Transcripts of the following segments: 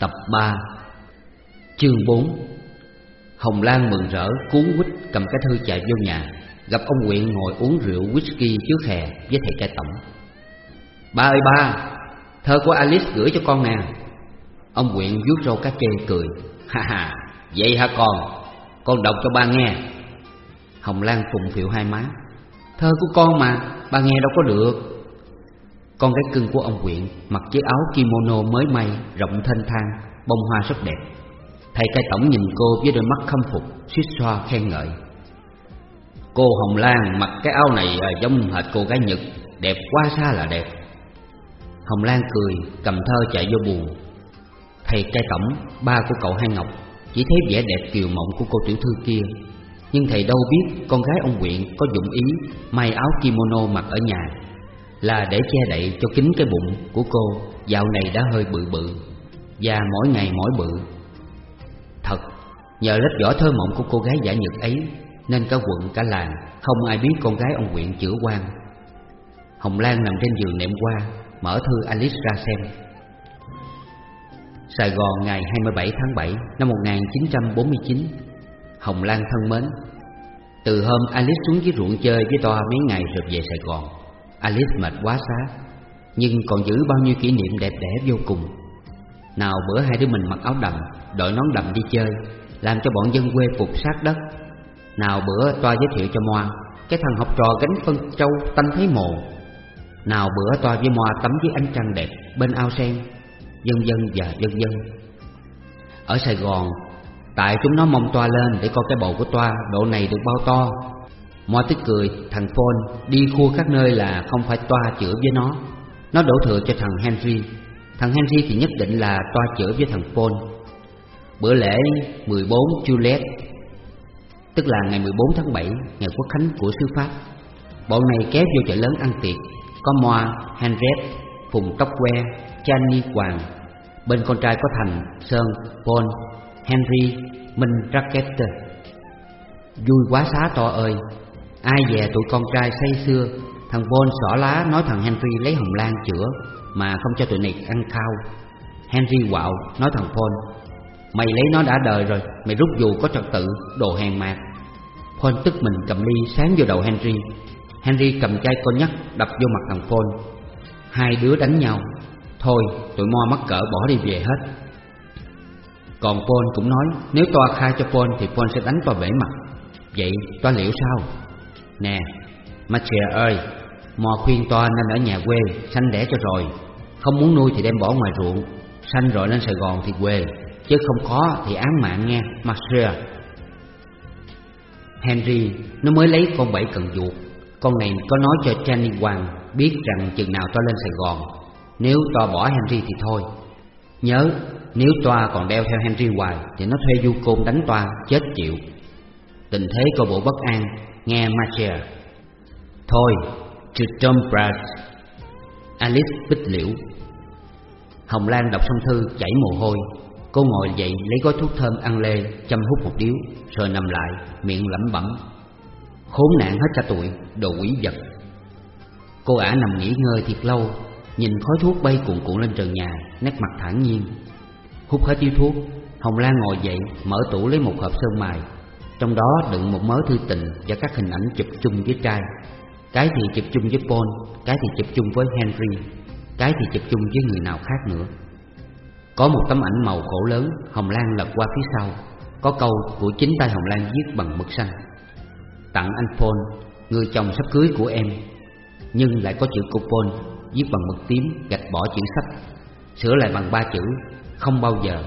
Tập 3 Chương 4 Hồng Lan mừng rỡ cuốn quýt cầm cái thư chạy vô nhà. Gặp ông Quyện ngồi uống rượu whisky trước hè với thầy cai tổng. Ba ơi ba, thơ của Alice gửi cho con nè. Ông Quyện vuốt râu cá chê cười. Ha ha, vậy hả con, con đọc cho ba nghe. Hồng Lan phùng phiệu hai má. Thơ của con mà, ba nghe đâu có được. Con gái cưng của ông Quyện mặc chiếc áo kimono mới may, rộng thênh thang, bông hoa rất đẹp. Thầy cai tổng nhìn cô với đôi mắt khâm phục, suýt xoa khen ngợi. Cô Hồng Lan mặc cái áo này à, giống hệt cô gái Nhật, đẹp quá xa là đẹp. Hồng Lan cười, cầm thơ chạy vô buồn. Thầy cai tổng, ba của cậu Hai Ngọc Chỉ thấy vẻ đẹp kiều mộng của cô tiểu thư kia. Nhưng thầy đâu biết con gái ông Quyện có dụng ý May áo kimono mặc ở nhà. Là để che đậy cho kín cái bụng của cô. Dạo này đã hơi bự bự Và mỗi ngày mỗi bự. Thật, nhờ lớp vỏ thơ mộng của cô gái giả nhật ấy Nên cả quận cả làng Không ai biết con gái ông Quyện chữa quan Hồng Lan nằm trên giường nệm qua Mở thư Alice ra xem. Sài Gòn ngày 27 tháng 7 năm 1949 Hồng Lan thân mến. Từ hôm Alice xuống dưới ruộng chơi với Toa mấy ngày rồi về Sài Gòn. Alice mệt quá xá, Nhưng còn giữ bao nhiêu kỷ niệm đẹp đẽ vô cùng. Nào bữa hai đứa mình mặc áo đầm, Đội nón đầm đi chơi, Làm cho bọn dân quê phục sát đất. Nào bữa Toa giới thiệu cho Moa, Cái thằng học trò gánh phân châu tanh thấy mồ. Nào bữa Toa với Moa tắm với ánh trăng đẹp Bên ao sen, Dân dân và dân dân. Ở Sài Gòn, Tại chúng nó mong toa lên để coi cái bầu của toa, Độ này được bao to. Mo tức cười thằng Paul Đi khua các nơi là không phải toa chữa với nó. Nó đổ thừa cho thằng Henry. Thằng Henry thì nhất định là toa chữa với thằng Paul. Bữa lễ 14 Juliet Tức là ngày 14 tháng 7 Ngày quốc khánh của xứ Pháp. Bọn này kéo vô chợ lớn ăn tiệc. Có Moa, Henriette, Phùng Tóc Que, Chani Hoàng Bên con trai có Thành, Sơn, Paul, Henry, Minh Racket Vui quá xá to ơi. Ai về tụi con trai say xưa, Thằng Paul xỏ lá nói thằng Henry lấy hồng lan chữa Mà không cho tụi này ăn khao. Henry quạo, nói thằng Paul, Mày lấy nó đã đời rồi, Mày rút dù có trật tự, Đồ hèn mạt. Paul tức mình cầm ly sáng vô đầu Henry. Henry cầm chai con nhắc đập vô mặt thằng Paul. Hai đứa đánh nhau. Thôi, tụi mo mắc cỡ bỏ đi về hết. Còn Paul cũng nói, Nếu toa khai cho Paul thì Paul sẽ đánh toa bể mặt. Vậy toa liệu sao? Nè. Matria ơi Mò khuyên toa nên ở nhà quê Sanh đẻ cho rồi. Không muốn nuôi thì đem bỏ ngoài ruộng Sanh rồi lên Sài Gòn thì quê. Chứ không có thì án mạng nghe Matria Henry nó mới lấy con bảy cần chuột, Con này có nói cho Channy Hoàng Biết rằng chừng nào toa lên Sài Gòn. Nếu toa bỏ Henry thì thôi. Nhớ nếu toa còn đeo theo Henry hoài Thì nó thuê du côn đánh toa chết chịu. Tình thế coi bộ bất an Nghe Matria Thôi To Tom Brad Alice bích liễu. Hồng Lan đọc xong thư, chảy mồ hôi. Cô ngồi dậy, lấy gói thuốc thơm ăn lê, Chăm hút một điếu, Rồi nằm lại, miệng lẩm bẩm. Khốn nạn hết cả tuổi, Đồ quỷ vật. Cô ả nằm nghỉ ngơi thiệt lâu, Nhìn khói thuốc bay cuộn cuộn lên trần nhà, Nét mặt thản nhiên. Hút hết điếu thuốc, Hồng Lan ngồi dậy, mở tủ lấy một hộp sơn mài trong đó đựng một mớ thư tình Và các hình ảnh chụp chung với trai. Cái thì chụp chung với Paul, Cái thì chụp chung với Henry, Cái thì chụp chung với người nào khác nữa. Có một tấm ảnh màu khổ lớn, Hồng Lan lật qua phía sau. Có câu của chính tay Hồng Lan viết bằng mực xanh. Tặng anh Paul, Người chồng sắp cưới của em. Nhưng lại có chữ của Paul Viết bằng mực tím, gạch bỏ chữ sách. Sửa lại bằng ba chữ, Không bao giờ.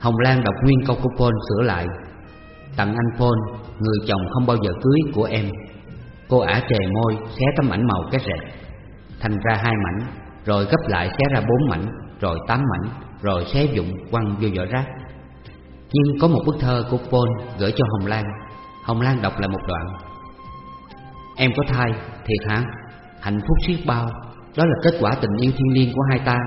Hồng Lan đọc nguyên câu của Paul sửa lại. Tặng anh Paul Người chồng không bao giờ cưới của em. Cô ả chề môi Xé tấm ảnh màu cái rệt. Thành ra hai mảnh Rồi gấp lại xé ra bốn mảnh Rồi tám mảnh Rồi xé dụng quăng vô vỏ rác. Nhưng có một bức thơ của Paul gửi cho Hồng Lan. Hồng Lan đọc lại một đoạn. Em có thai, thiệt hả? Hạnh phúc siết bao Đó là kết quả tình yêu thiên liêng của hai ta.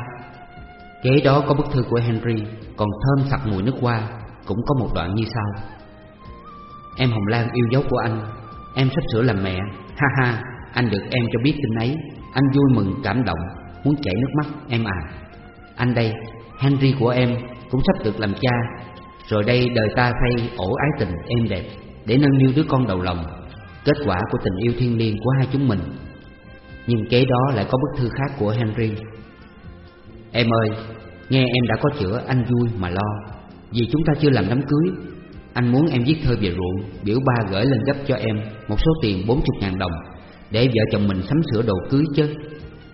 Kế đó có bức thư của Henry Còn thơm sặc mùi nước hoa Cũng có một đoạn như sau. Em Hồng Lan yêu dấu của anh. Em sắp sửa làm mẹ. Ha ha Anh được em cho biết tin ấy. Anh vui mừng cảm động Muốn chảy nước mắt. Em à Anh đây Henry của em cũng sắp được làm cha. Rồi đây đời ta thay ổ ái tình êm đẹp Để nâng niu đứa con đầu lòng. Kết quả của tình yêu thiên liêng của hai chúng mình. Nhưng kế đó lại có bức thư khác của Henry. Em ơi, nghe em đã có chữa anh vui mà lo. Vì chúng ta chưa làm đám cưới anh muốn em viết thơ về ruộng, Biểu ba gửi lên gấp cho em Một số tiền 40 ngàn đồng Để vợ chồng mình sắm sửa đồ cưới chứ.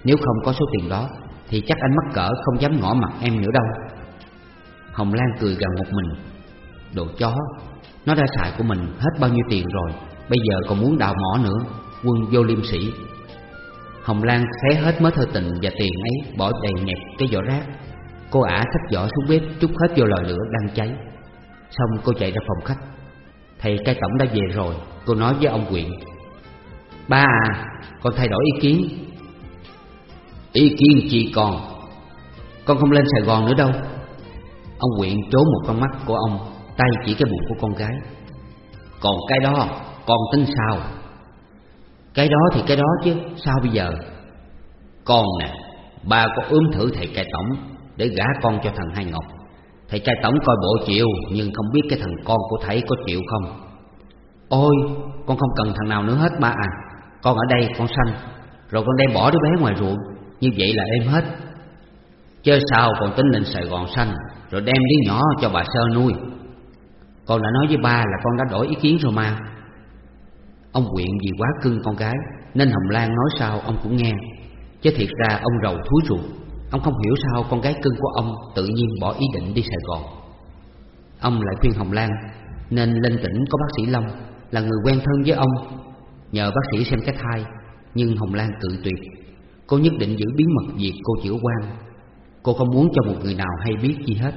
Nếu không có số tiền đó, Thì chắc anh mắc cỡ không dám ngỏ mặt em nữa đâu. Hồng Lan cười gần một mình. Đồ chó, Nó đã xài của mình hết bao nhiêu tiền rồi, Bây giờ còn muốn đào mỏ nữa, Quân vô liêm sĩ Hồng Lan xé hết mớ thơ tình và tiền ấy, Bỏ đầy nhẹp cái vỏ rác. Cô ả xách vỏ xuống bếp, trút hết vô lò lửa đang cháy. Xong cô chạy ra phòng khách. Thầy cai tổng đã về rồi Cô nói với ông quyện. Ba à con thay đổi ý kiến. Ý kiến chỉ còn, Con không lên Sài Gòn nữa đâu. Ông quyện trố một con mắt của ông Tay chỉ cái bụng của con gái. Còn cái đó con tính sao? Cái đó thì cái đó chứ Sao bây giờ? Con nè Ba có ướm thử thầy cai tổng Để gả con cho thằng Hai Ngọc. Thầy trai tổng coi bộ chịu, Nhưng không biết cái thằng con của thầy có chịu không? Ôi, Con không cần thằng nào nữa hết, ba à. Con ở đây, con sanh. Rồi con đem bỏ đứa bé ngoài ruộng. Như vậy là êm hết. Chơi sao còn tính lên Sài Gòn sanh, Rồi đem đứa nhỏ cho bà Sơ nuôi. Con đã nói với ba là con đã đổi ý kiến rồi mà. Ông quyện vì quá cưng con gái, Nên Hồng Lan nói sao ông cũng nghe. Chứ thiệt ra ông rầu thúi ruột. Ông không hiểu sao con gái cưng của ông Tự nhiên bỏ ý định đi Sài Gòn. Ông lại khuyên Hồng Lan, Nên lên tỉnh có bác sĩ Long, Là người quen thân với ông. Nhờ bác sĩ xem cái thai. Nhưng Hồng Lan tự tuyệt, Cô nhất định giữ bí mật việc cô chữa quan. Cô không muốn cho một người nào hay biết gì hết,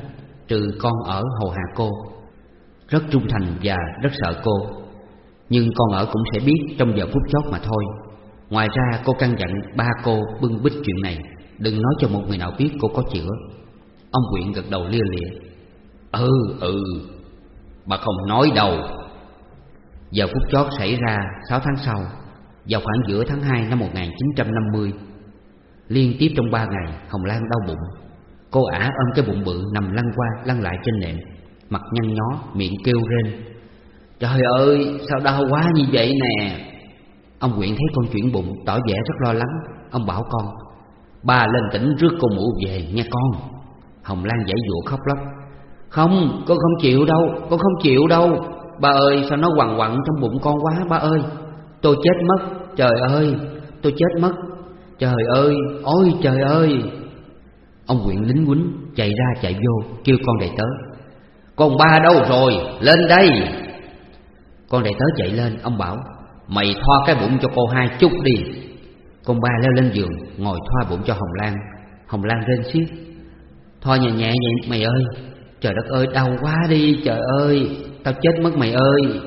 Trừ con ở Hồ Hà cô. Rất trung thành và rất sợ cô. Nhưng con ở cũng sẽ biết trong giờ phút chót mà thôi. Ngoài ra cô căn dặn ba cô bưng bít chuyện này. Đừng nói cho một người nào biết cô có chữa. Ông quyện gật đầu lia lịa. Ừ ừ Bà không nói đâu. Giờ phút chót xảy ra 6 tháng sau, Vào khoảng giữa tháng 2 năm 1950 Liên tiếp trong ba ngày, Hồng Lan đau bụng. Cô ả ôm cái bụng bự nằm lăn qua, lăn lại trên nệm, Mặt nhăn nhó, miệng kêu rên. Trời ơi, sao đau quá như vậy nè? Ông Quyện thấy con chuyển bụng, tỏ vẻ rất lo lắng. Ông bảo con Ba lên tỉnh rước cô mụ về nha con. Hồng Lan giải dụa khóc lóc. Không con không chịu đâu Con không chịu đâu. Ba ơi, sao nó quằn quặn trong bụng con quá, ba ơi. Tôi chết mất, Trời ơi, tôi chết mất. Trời ơi, ôi trời ơi. Ông Quyện lính quýnh chạy ra chạy vô, Kêu con đầy tớ. Con ba đâu rồi? Lên đây. Con đầy tớ chạy lên, Ông bảo, Mày thoa cái bụng cho cô hai chút đi. Con ba leo lên giường, Ngồi thoa bụng cho Hồng Lan. Hồng Lan rên xiết. Thoa nhẹ nhẹ vậy mày ơi, Trời đất ơi, đau quá đi, trời ơi, Tao chết mất mày ơi.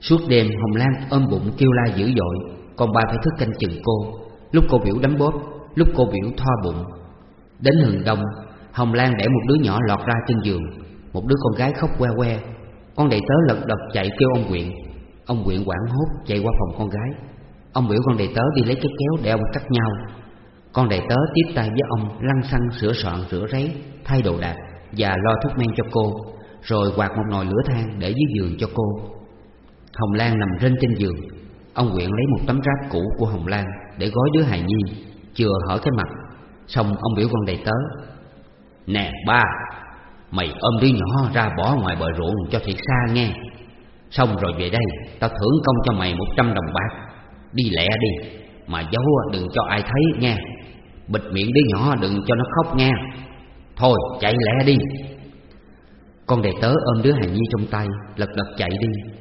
Suốt đêm, Hồng Lan ôm bụng kêu la dữ dội. Con ba phải thức canh chừng cô. Lúc cô biểu đấm bóp, Lúc cô biểu thoa bụng. Đến hừng đông, Hồng Lan để một đứa nhỏ lọt ra trên giường. Một đứa con gái khóc que que. Con đầy tớ lật đật chạy kêu ông quyện. Ông quyện quảng hốt chạy qua phòng con gái. Ông biểu con đầy tớ đi lấy cái kéo để ông cắt nhau. Con đầy tớ tiếp tay với ông lăn xăng sửa soạn rửa ráy, Thay đồ đạc Và lo thuốc men cho cô, Rồi quạt một nồi lửa than để dưới giường cho cô. Hồng Lan nằm trên trên giường. Ông quyện lấy một tấm ráp cũ của Hồng Lan Để gói đứa hài nhi, Chừa hở cái mặt. Xong ông biểu con đầy tớ, Nè ba, Mày ôm đứa nhỏ ra bỏ ngoài bờ ruộng cho thiệt xa nghe. Xong rồi về đây, Tao thưởng công cho mày một trăm đồng bạc. Đi lẹ đi, Mà giấu đừng cho ai thấy nghe. Bịt miệng đứa nhỏ đừng cho nó khóc nghe. Thôi, chạy lẹ đi. Con đệ tớ ôm đứa hài nhi trong tay, Lật đật chạy đi.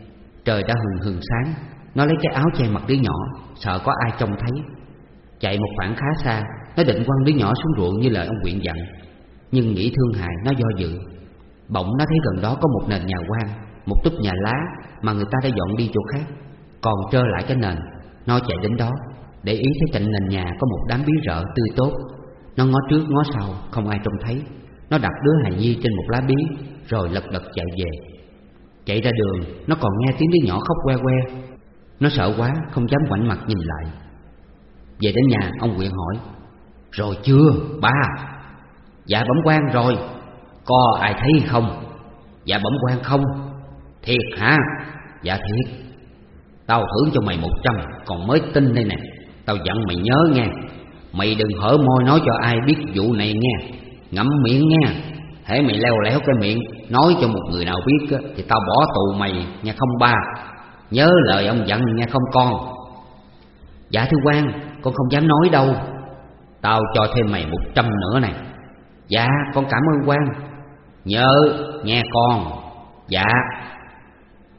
Trời đã hừng hừng sáng, Nó lấy cái áo che mặt đứa nhỏ, Sợ có ai trông thấy. Chạy một khoảng khá xa, Nó định quăng đứa nhỏ xuống ruộng như lời ông quyện dặn. Nhưng nghĩ thương hại, nó do dự. Bỗng nó thấy gần đó có một nền nhà quan Một túp nhà lá Mà người ta đã dọn đi chỗ khác, Còn trơ lại cái nền. Nó chạy đến đó, Để ý thấy cạnh nền nhà có một đám bí rợ tươi tốt. Nó ngó trước, ngó sau, Không ai trông thấy. Nó đặt đứa hài nhi trên một lá bí Rồi lật đật chạy về. Chạy ra đường, Nó còn nghe tiếng đứa nhỏ khóc que que. Nó sợ quá, không dám quảnh mặt nhìn lại. Về đến nhà, ông quyện hỏi, Rồi chưa, ba? Dạ bẩm quan rồi. Có ai thấy không? Dạ bẩm quan không? Thiệt hả? Dạ thiệt. Tao thưởng cho mày một trăm, Còn mới tin đây nè. Tao dặn mày nhớ nghe. Mày đừng hở môi nói cho ai biết vụ này nghe. Ngậm miệng nghe. Hãy mày leo léo cái miệng, Nói cho một người nào biết Thì tao bỏ tù mày nha không ba? Nhớ lời ông dặn nha không con? Dạ thưa quan, Con không dám nói đâu. Tao cho thêm mày một trăm nữa này Dạ con cảm ơn quan. Nhớ, nghe con. Dạ.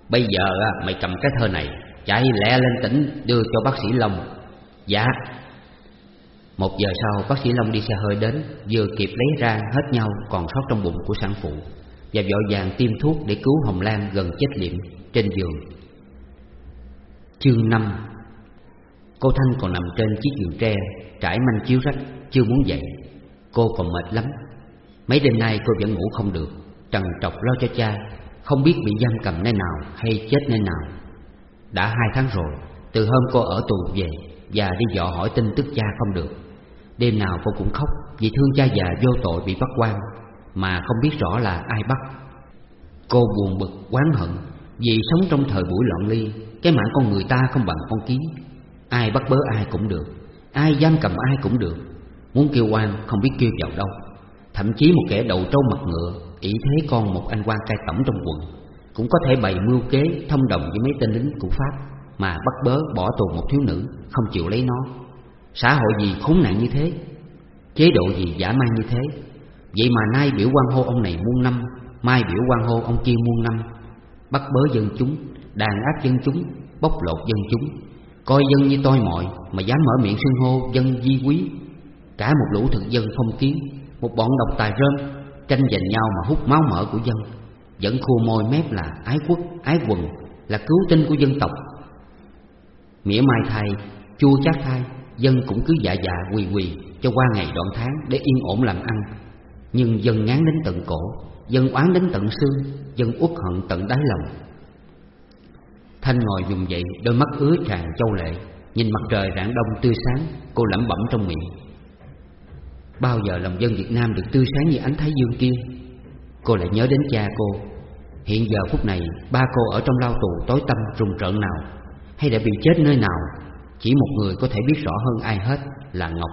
Bây giờ mày cầm cái thơ này. Chạy lẹ lên tỉnh đưa cho bác sĩ Long. Dạ. Một giờ sau, bác sĩ Long đi xe hơi đến, Vừa kịp lấy ra hết nhau còn sót trong bụng của sản phụ Và vội vàng tiêm thuốc để cứu Hồng Lan gần chết liệm trên giường. Chương 5 Cô Thanh còn nằm trên chiếc giường tre, Trải manh chiếu rách, Chưa muốn dậy. Cô còn mệt lắm. Mấy đêm nay cô vẫn ngủ không được Trần trọc lo cho cha, Không biết bị giam cầm nơi nào hay chết nơi nào. Đã hai tháng rồi Từ hôm cô ở tù về Và đi dò hỏi tin tức cha không được. Đêm nào cô cũng khóc Vì thương cha già vô tội bị bắt quan Mà không biết rõ là ai bắt. Cô buồn bực, oán hận Vì sống trong thời buổi loạn ly Cái mạng con người ta không bằng con kiến. Ai bắt bớ ai cũng được Ai giam cầm ai cũng được. Muốn kêu oan không biết kêu vào đâu. Thậm chí một kẻ đầu trâu mặt ngựa ỷ thế con một anh quan cai tổng trong quận cũng có thể bày mưu kế thông đồng với mấy tên lính của Pháp, Mà bắt bớ bỏ tù một thiếu nữ, Không chịu lấy nó. Xã hội gì khốn nạn như thế? Chế độ gì giả man như thế? Vậy mà nay biểu quan hô ông này muôn năm, Mai biểu quan hô ông kia muôn năm. Bắt bớ dân chúng, Đàn áp dân chúng, Bóc lột dân chúng. Coi dân như tôi mọi, Mà dám mở miệng xưng hô dân di quý. Cả một lũ thực dân phong kiến, Một bọn độc tài rơm, Tranh giành nhau mà hút máu mỡ của dân. Vẫn khua môi mép là ái quốc, ái quần Là cứu tinh của dân tộc. Mỉa mai thay chua chát thay Dân cũng cứ dạ dạ quỳ quỳ Cho qua ngày đoạn tháng để yên ổn làm ăn. Nhưng dân ngán đến tận cổ Dân oán đến tận xương Dân uất hận tận đáy lòng. Thanh ngồi dùng dậy Đôi mắt ứa tràn châu lệ Nhìn mặt trời rạng đông tươi sáng Cô lẩm bẩm trong miệng. Bao giờ lòng dân Việt Nam được tươi sáng như ánh thái dương kia? Cô lại nhớ đến cha cô. Hiện giờ phút này, Ba cô ở trong lao tù tối tăm, rùng rợn nào? Hay đã bị chết nơi nào? Chỉ một người có thể biết rõ hơn ai hết Là Ngọc,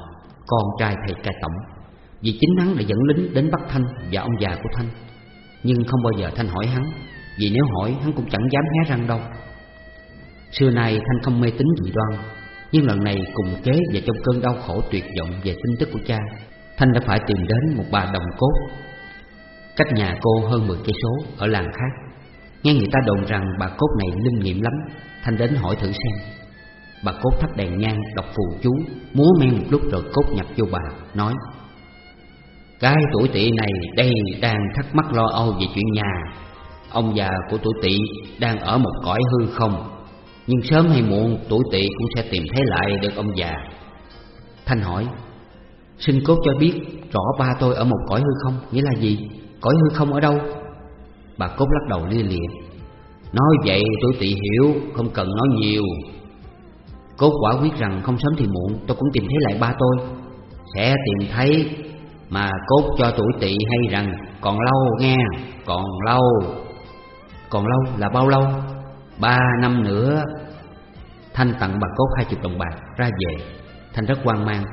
Con trai thầy cai tổng. Vì chính hắn đã dẫn lính đến bắt Thanh Và ông già của Thanh. Nhưng không bao giờ Thanh hỏi hắn, Vì nếu hỏi, hắn cũng chẳng dám hé răng đâu. Xưa nay Thanh không mê tín dị đoan, Nhưng lần này cùng kế và trong cơn đau khổ tuyệt vọng về tin tức của cha, Thanh đã phải tìm đến một bà đồng cốt Cách nhà cô hơn 10 cây số ở làng khác. Nghe người ta đồn rằng bà cốt này linh nghiệm lắm, Thanh đến hỏi thử xem. Bà cốt thắp đèn nhang, đọc phù chú, Múa men một lúc rồi cốt nhập vô bà, Nói, Cái tuổi tỵ này đây đang thắc mắc lo âu về chuyện nhà. Ông già của tuổi tỵ đang ở một cõi hư không, Nhưng sớm hay muộn tuổi tỵ cũng sẽ tìm thấy lại được ông già. Thanh hỏi, Xin cốt cho biết rõ ba tôi ở một cõi hư không Nghĩa là gì? Cõi hư không ở đâu? Bà cốt lắc đầu lia lịa. Nói vậy tôi tỵ hiểu, Không cần nói nhiều. Cốt quả quyết rằng không sớm thì muộn, Tôi cũng tìm thấy lại ba tôi. Sẽ tìm thấy Mà cốt cho tuổi tỵ hay rằng, Còn lâu nghe, Còn lâu. Còn lâu là bao lâu? Ba năm nữa. Thanh tặng bà cốt hai chục đồng bạc, ra về. Thanh rất hoang mang.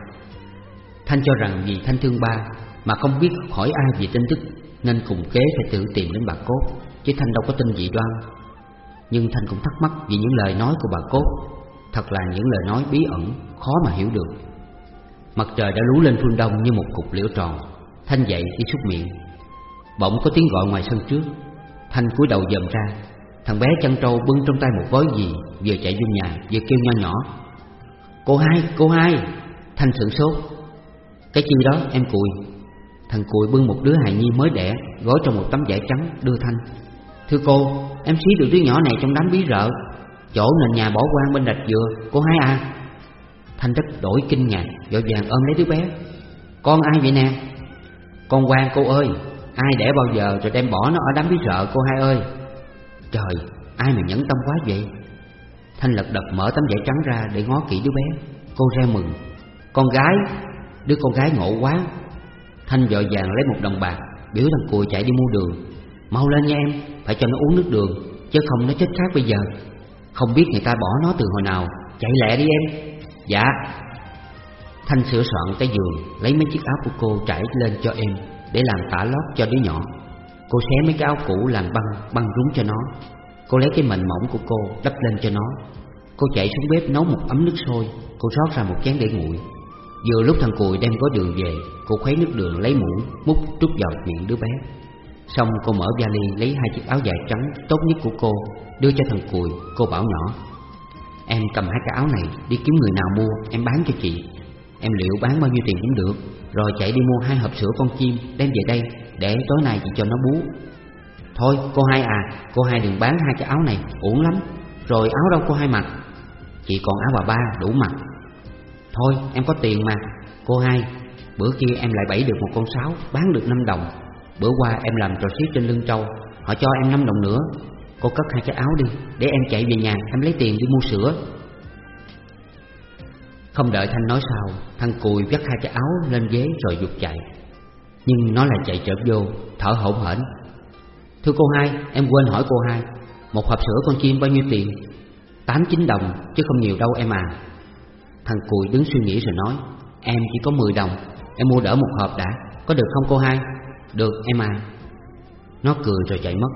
Thanh cho rằng vì Thanh thương ba Mà không biết hỏi ai về tin tức nên cùng kế phải tự tìm đến bà cốt Chứ Thanh đâu có tin dị đoan. Nhưng Thanh cũng thắc mắc vì những lời nói của bà cốt Thật là những lời nói bí ẩn Khó mà hiểu được. Mặt trời đã lú lên phương đông như một cục liễu tròn. Thanh dậy đi xúc miệng. Bỗng có tiếng gọi ngoài sân trước. Thanh cúi đầu dòm ra. Thằng bé chăn trâu bưng trong tay một gói gì Vừa chạy vô nhà vừa kêu nho nhỏ. Cô hai, cô hai! Thanh sửng sốt. Cái chi đó em cùi. Thằng cùi bưng một đứa hài nhi mới đẻ Gói trong một tấm vải trắng đưa Thanh. Thưa cô, em xí được đứa nhỏ này trong đám bí rợ. Chỗ nền nhà bỏ quan bên rạch dừa Cô hai à. Thanh rất đổi kinh ngạc Vội vàng ôm lấy đứa bé. Con ai vậy nè? Con quan cô ơi Ai đẻ bao giờ rồi đem bỏ nó ở đám bí rợ cô hai ơi? Trời ai mà nhẫn tâm quá vậy? Thanh lật đật mở tấm vải trắng ra Để ngó kỹ đứa bé. Cô ra mừng. Con gái Đứa con gái ngộ quá. Thanh vội vàng lấy một đồng bạc, Biểu thằng cùi chạy đi mua đường. Mau lên nha em, Phải cho nó uống nước đường, Chứ không nó chết khác bây giờ. Không biết người ta bỏ nó từ hồi nào, Chạy lẹ đi em. Dạ. Thanh sửa soạn cái giường, Lấy mấy chiếc áo của cô trải lên cho em, Để làm tả lót cho đứa nhỏ. Cô xé mấy cái áo cũ làm băng Băng rúng cho nó. Cô lấy cái mệnh mỏng của cô đắp lên cho nó. Cô chạy xuống bếp nấu một ấm nước sôi, Cô rót ra một chén để nguội. Vừa lúc thằng Cùi đem gói đường về, Cô khuấy nước đường lấy muỗng Múc trút vào miệng đứa bé. Xong cô mở vali lấy hai chiếc áo dài trắng Tốt nhất của cô, Đưa cho thằng Cùi, Cô bảo nhỏ. Em cầm hai cái áo này, đi kiếm người nào mua, Em bán cho chị. Em liệu bán bao nhiêu tiền cũng được, Rồi chạy đi mua hai hộp sữa con chim Đem về đây, để tối nay chị cho nó bú. Thôi, cô hai à Cô hai đừng bán hai cái áo này, Uổng lắm. Rồi áo đâu cô hai mặc? Chị còn áo bà ba, đủ mặc. Thôi, em có tiền mà. Cô hai, Bữa kia em lại bẫy được một con sáo, Bán được 5 đồng. Bữa qua em làm trò xiết trên lưng trâu, Họ cho em 5 đồng nữa. Cô cất hai cái áo đi, Để em chạy về nhà, em lấy tiền đi mua sữa. Không đợi Thanh nói sao Thằng Cùi vắt hai cái áo lên ghế rồi dục chạy. Nhưng nó lại chạy trở vô, Thở hổn hển. Thưa cô hai, em quên hỏi cô hai, Một hộp sữa con chim bao nhiêu tiền? Tám chín đồng, chứ không nhiều đâu em à. Thằng Cùi đứng suy nghĩ rồi nói, Em chỉ có 10 đồng, Em mua đỡ một hộp đã, Có được không cô hai? Được, em à. Nó cười rồi chạy mất.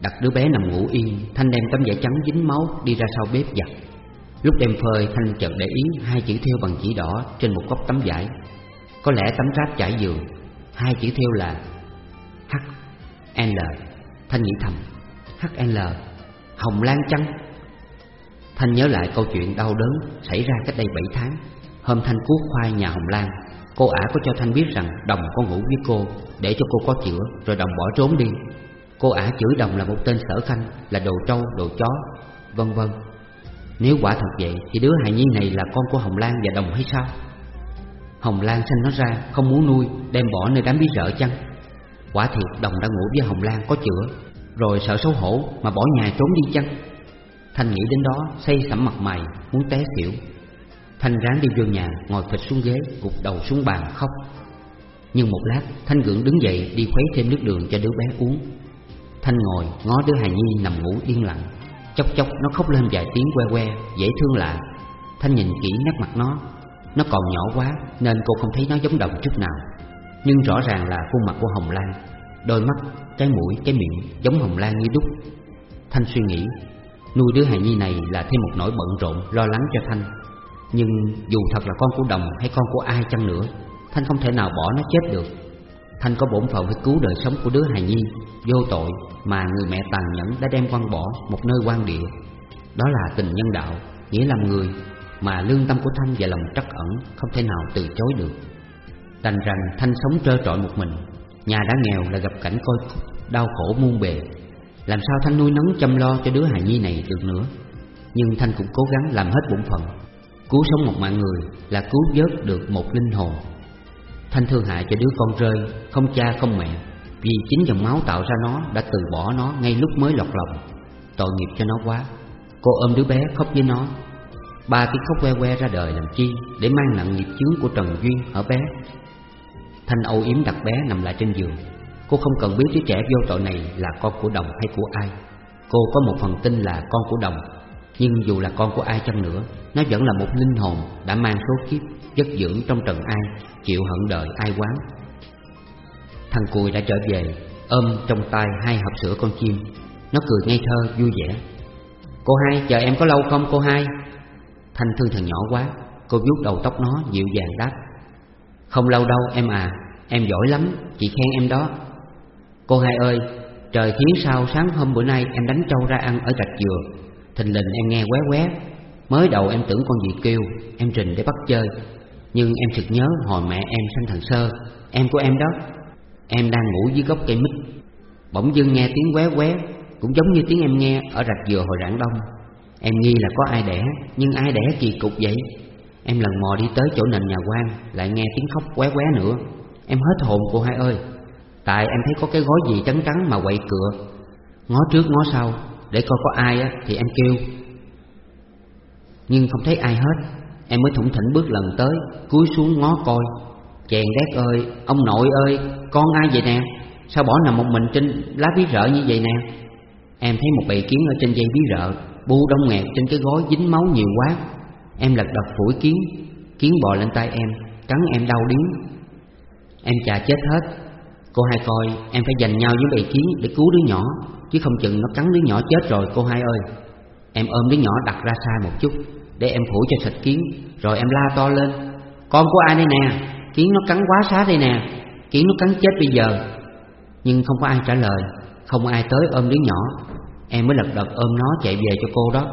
Đặt đứa bé nằm ngủ yên, Thanh đem tấm vải trắng dính máu đi ra sau bếp giặt. Lúc đem phơi, Thanh chợt để ý Hai chữ theo bằng chỉ đỏ trên một góc tấm vải. Có lẽ tấm ráp trải giường, Hai chữ theo là H L. Thanh nghĩ thầm, H L, Hồng Lan Trăng Thanh nhớ lại câu chuyện đau đớn xảy ra cách đây 7 tháng. Hôm Thanh cuốc khoai nhà Hồng Lan Cô ả có cho Thanh biết rằng Đồng có ngủ với cô Để cho cô có chữa Rồi Đồng bỏ trốn đi. Cô ả chửi Đồng là một tên sở khanh Là đồ trâu, đồ chó Vân vân. Nếu quả thật vậy Thì đứa hài nhi này là con của Hồng Lan và Đồng hay sao? Hồng Lan sinh nó ra Không muốn nuôi Đem bỏ nơi đám bí rợ chăng? Quả thiệt Đồng đã ngủ với Hồng Lan có chữa Rồi sợ xấu hổ Mà bỏ nhà trốn đi chăng? Thanh nghĩ đến đó xây sẩm mặt mày Muốn té xỉu. Thanh ráng đi vô nhà Ngồi phịch xuống ghế Gục đầu xuống bàn khóc. Nhưng một lát Thanh gượng đứng dậy Đi khuấy thêm nước đường cho đứa bé uống. Thanh ngồi ngó đứa hài nhi nằm ngủ yên lặng. Chốc chốc nó khóc lên vài tiếng que que Dễ thương lạ. Thanh nhìn kỹ nét mặt nó. Nó còn nhỏ quá Nên cô không thấy nó giống đồng chút nào. Nhưng rõ ràng là khuôn mặt của Hồng Lan. Đôi mắt, cái mũi, cái miệng Giống Hồng Lan như đúc. Thanh suy nghĩ Nuôi đứa hài nhi này là thêm một nỗi bận rộn Lo lắng cho Thanh. Nhưng dù thật là con của Đồng hay con của ai chăng nữa Thanh không thể nào bỏ nó chết được. Thanh có bổn phận phải cứu đời sống của đứa hài nhi Vô tội mà người mẹ tàn nhẫn đã đem quăng bỏ một nơi quan địa. Đó là tình nhân đạo, nghĩa làm người Mà lương tâm của Thanh và lòng trắc ẩn không thể nào từ chối được. Đành rằng Thanh sống trơ trọi một mình Nhà đã nghèo là gặp cảnh coi đau khổ muôn bề làm sao Thanh nuôi nấng chăm lo cho đứa hài nhi này được nữa? Nhưng Thanh cũng cố gắng làm hết bổn phận. Cứu sống một mạng người là cứu vớt được một linh hồn. Thanh thương hại cho đứa con rơi, Không cha, không mẹ, Vì chính dòng máu tạo ra nó Đã từ bỏ nó ngay lúc mới lọt lòng. Tội nghiệp cho nó quá, Cô ôm đứa bé khóc với nó. Ba tiếng khóc que que ra đời làm chi Để mang nặng nghiệp chướng của Trần Duyên ở bé? Thanh âu yếm đặt bé nằm lại trên giường. Cô không cần biết đứa trẻ vô tội này là con của Đồng hay của ai. Cô có một phần tin là con của Đồng, Nhưng dù là con của ai chăng nữa, Nó vẫn là một linh hồn đã mang số kiếp, Giấc dưỡng trong trần ai, Chịu hận đời ai quán. Thằng Cùi đã trở về, Ôm trong tay hai hộp sữa con chim. Nó cười ngây thơ, vui vẻ. Cô hai, chờ em có lâu không, cô hai? Thanh thương thằng nhỏ quá, Cô vuốt đầu tóc nó, dịu dàng đáp. Không lâu đâu, em à Em giỏi lắm, Chị khen em đó. Cô hai ơi, Trời khiến sao sáng hôm bữa nay em đánh trâu ra ăn ở trạch dừa. Thình lình em nghe qué qué. Mới đầu em tưởng con gì kêu, Em trình để bắt chơi. Nhưng em sực nhớ hồi mẹ em sanh thằng Sơ, Em của em đó. Em đang ngủ dưới gốc cây mít. Bỗng dưng nghe tiếng qué qué, Cũng giống như tiếng em nghe ở rạch dừa hồi rạng đông. Em nghi là có ai đẻ, Nhưng ai đẻ kỳ cục vậy? Em lần mò đi tới chỗ nền nhà quan, Lại nghe tiếng khóc qué qué nữa. Em hết hồn, cô hai ơi. Tại em thấy có cái gói gì trắng trắng mà quậy cửa. Ngó trước ngó sau Để coi có ai á thì em kêu. Nhưng không thấy ai hết. Em mới thủng thỉnh bước lần tới Cúi xuống ngó coi. Chèn đét ơi, ông nội ơi, con ai vậy nè? Sao bỏ nằm một mình trên lá bí rợ như vậy nè? Em thấy một bầy kiến ở trên dây bí rợ Bu đông nghẹt trên cái gói dính máu nhiều quá. Em lật đật phủi kiến Kiến bò lên tay em Cắn em đau điếng. Em chà chết hết. Cô hai coi, em phải giành nhau với bầy kiến để cứu đứa nhỏ, Chứ không chừng nó cắn đứa nhỏ chết rồi, cô hai ơi. Em ôm đứa nhỏ đặt ra xa một chút, Để em phủ cho sạch kiến, Rồi em la to lên. Con của ai đây nè? Kiến nó cắn quá xá đây nè. Kiến nó cắn chết bây giờ. Nhưng không có ai trả lời, Không ai tới ôm đứa nhỏ. Em mới lật đật ôm nó chạy về cho cô đó.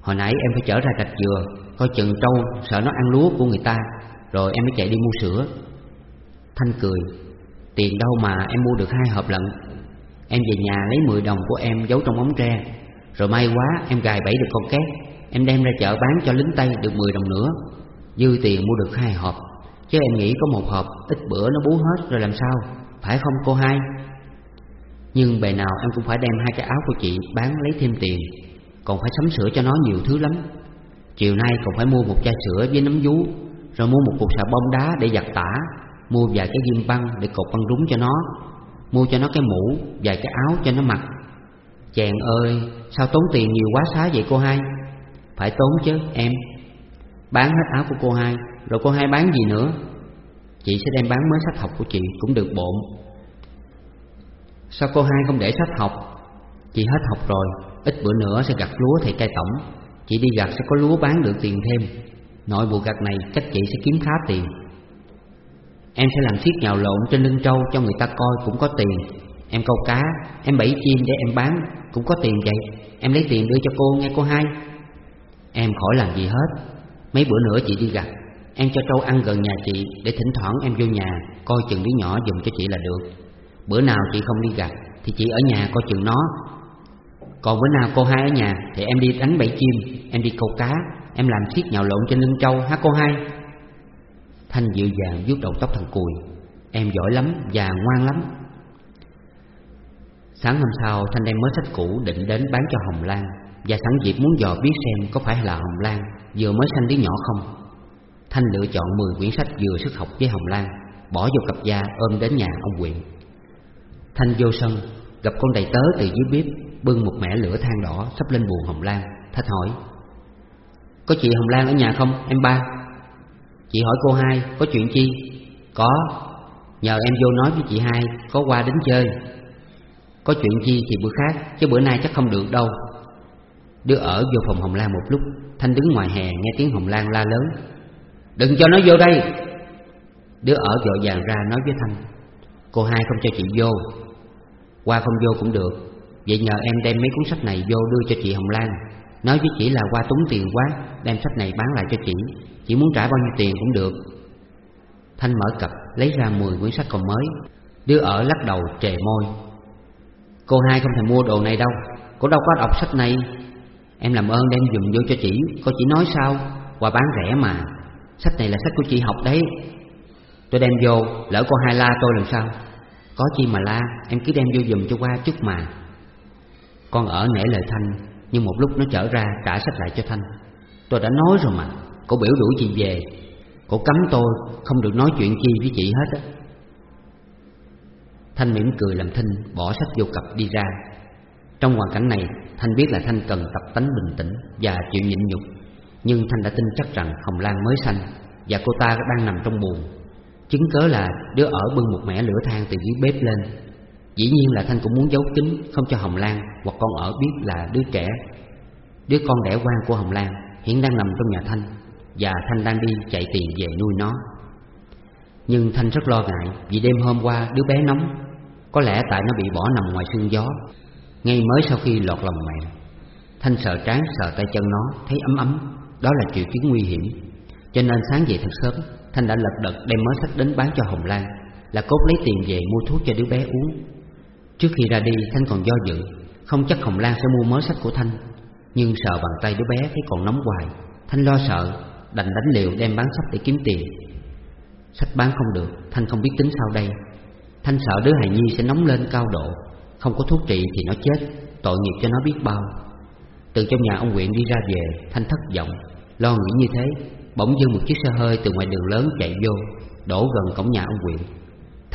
Hồi nãy em phải trở ra gạch dừa, Coi chừng trâu sợ nó ăn lúa của người ta, Rồi em mới chạy đi mua sữa. Thanh cười. Tiền đâu mà em mua được hai hộp lận. Em về nhà lấy 10 đồng của em giấu trong ống tre. Rồi may quá, em gài bẫy được con két. Em đem ra chợ bán cho lính Tây được 10 đồng nữa. Dư tiền mua được hai hộp. Chứ em nghĩ có một hộp, Ít bữa nó bú hết rồi làm sao? Phải không, cô hai? Nhưng bề nào em cũng phải đem hai cái áo của chị Bán lấy thêm tiền. Còn phải sắm sửa cho nó nhiều thứ lắm. Chiều nay còn phải mua một chai sữa với nấm vú, Rồi mua một cục xà bông đá để giặt tả. Mua vài cái diêm băng để cột băng rúng cho nó. Mua cho nó cái mũ, Vài cái áo cho nó mặc. Chàng ơi, Sao tốn tiền nhiều quá xá vậy cô hai? Phải tốn chứ, em. Bán hết áo của cô hai, Rồi cô hai bán gì nữa? Chị sẽ đem bán mới sách học của chị, Cũng được bộn. Sao cô hai không để sách học? Chị hết học rồi, Ít bữa nữa sẽ gặt lúa thầy cai tổng. Chị đi gặt sẽ có lúa bán được tiền thêm. Nội vụ gặt này chắc chị sẽ kiếm khá tiền. Em sẽ làm thiết nhào lộn trên lưng trâu cho người ta coi cũng có tiền. Em câu cá, em bẫy chim để em bán cũng có tiền vậy. Em lấy tiền đưa cho cô nghe cô hai Em khỏi làm gì hết. Mấy bữa nữa chị đi gặp. Em cho trâu ăn gần nhà chị Để thỉnh thoảng em vô nhà Coi chừng đứa nhỏ dùng cho chị là được. Bữa nào chị không đi gặp Thì chị ở nhà coi chừng nó. Còn bữa nào cô hai ở nhà Thì em đi đánh bẫy chim Em đi câu cá Em làm thiết nhào lộn trên lưng trâu hả cô hai? Thanh dịu dàng vuốt đầu tóc thằng Cùi. Em giỏi lắm và ngoan lắm. Sáng hôm sau, Thanh đem mới sách cũ định đến bán cho Hồng Lan. Và sẵn dịp muốn dò biết xem có phải là Hồng Lan Vừa mới sanh đứa nhỏ không. Thanh lựa chọn 10 quyển sách vừa sức học với Hồng Lan, Bỏ vô cặp da ôm đến nhà ông quyện Thanh vô sân, Gặp con đầy tớ từ dưới bếp, Bưng một mẻ lửa than đỏ sắp lên buồn Hồng Lan, Thách hỏi, Có chị Hồng Lan ở nhà không, em ba? Chị hỏi cô hai, có chuyện chi? Có. Nhờ em vô nói với chị hai, Có qua đến chơi. Có chuyện chi thì bữa khác, Chứ bữa nay chắc không được đâu. Đứa ở vô phòng Hồng Lan một lúc, Thanh đứng ngoài hè nghe tiếng Hồng Lan la lớn. Đừng cho nó vô đây. Đứa ở vội vàng ra nói với Thanh, Cô hai không cho chị vô. Qua không vô cũng được. Vậy nhờ em đem mấy cuốn sách này vô đưa cho chị Hồng Lan. Nói với chị là qua túng tiền quá, Đem sách này bán lại cho chị chỉ muốn trả bao nhiêu tiền cũng được. Thanh mở cặp, lấy ra 10 quyển sách còn mới Đứa ở lắc đầu trề môi. Cô hai không thể mua đồ này đâu, Cô đâu có đọc sách này. Em làm ơn đem dùm vô cho chị, Cô chỉ nói sao, Quà bán rẻ mà. Sách này là sách của chị học đấy. Tôi đem vô, Lỡ cô hai la tôi làm sao? Có chi mà la, Em cứ đem vô dùm cho qua chút mà. Con ở nể lời Thanh, Nhưng một lúc nó trở ra trả sách lại cho Thanh. Tôi đã nói rồi mà. Cô biểu đuổi chị về. Cô cấm tôi không được nói chuyện chi với chị hết á. Thanh mỉm cười làm thinh Bỏ sách vô cặp đi ra. Trong hoàn cảnh này, Thanh biết là Thanh cần tập tánh bình tĩnh Và chịu nhịn nhục. Nhưng Thanh đã tin chắc rằng Hồng Lan mới sanh Và cô ta đang nằm trong buồn. Chứng cớ là đứa ở bưng một mẻ lửa than từ dưới bếp lên. Dĩ nhiên là Thanh cũng muốn giấu kín, Không cho Hồng Lan hoặc con ở biết là đứa trẻ. Đứa con đẻ quan của Hồng Lan Hiện đang nằm trong nhà Thanh. Và Thanh đang đi chạy tiền về nuôi nó. Nhưng Thanh rất lo ngại Vì đêm hôm qua đứa bé nóng, Có lẽ tại nó bị bỏ nằm ngoài sương gió. Ngay mới sau khi lọt lòng mẹ, Thanh sợ trán sợ tay chân nó Thấy ấm ấm, Đó là triệu chứng nguy hiểm. Cho nên sáng dậy thật sớm, Thanh đã lật đật đem mớ sách đến bán cho Hồng Lan, Là cốt lấy tiền về mua thuốc cho đứa bé uống. Trước khi ra đi, Thanh còn do dự, Không chắc Hồng Lan sẽ mua mớ sách của Thanh, Nhưng sợ bàn tay đứa bé thấy còn nóng hoài. Thanh lo sợ Đành đánh liều đem bán sách để kiếm tiền. Sách bán không được, Thanh không biết tính sao đây. Thanh sợ đứa hài nhi sẽ nóng lên cao độ, Không có thuốc trị thì nó chết, Tội nghiệp cho nó biết bao. Từ trong nhà ông huyện đi ra về, Thanh thất vọng, Lo nghĩ như thế, Bỗng dưng một chiếc xe hơi từ ngoài đường lớn chạy vô, Đổ gần cổng nhà ông Quyện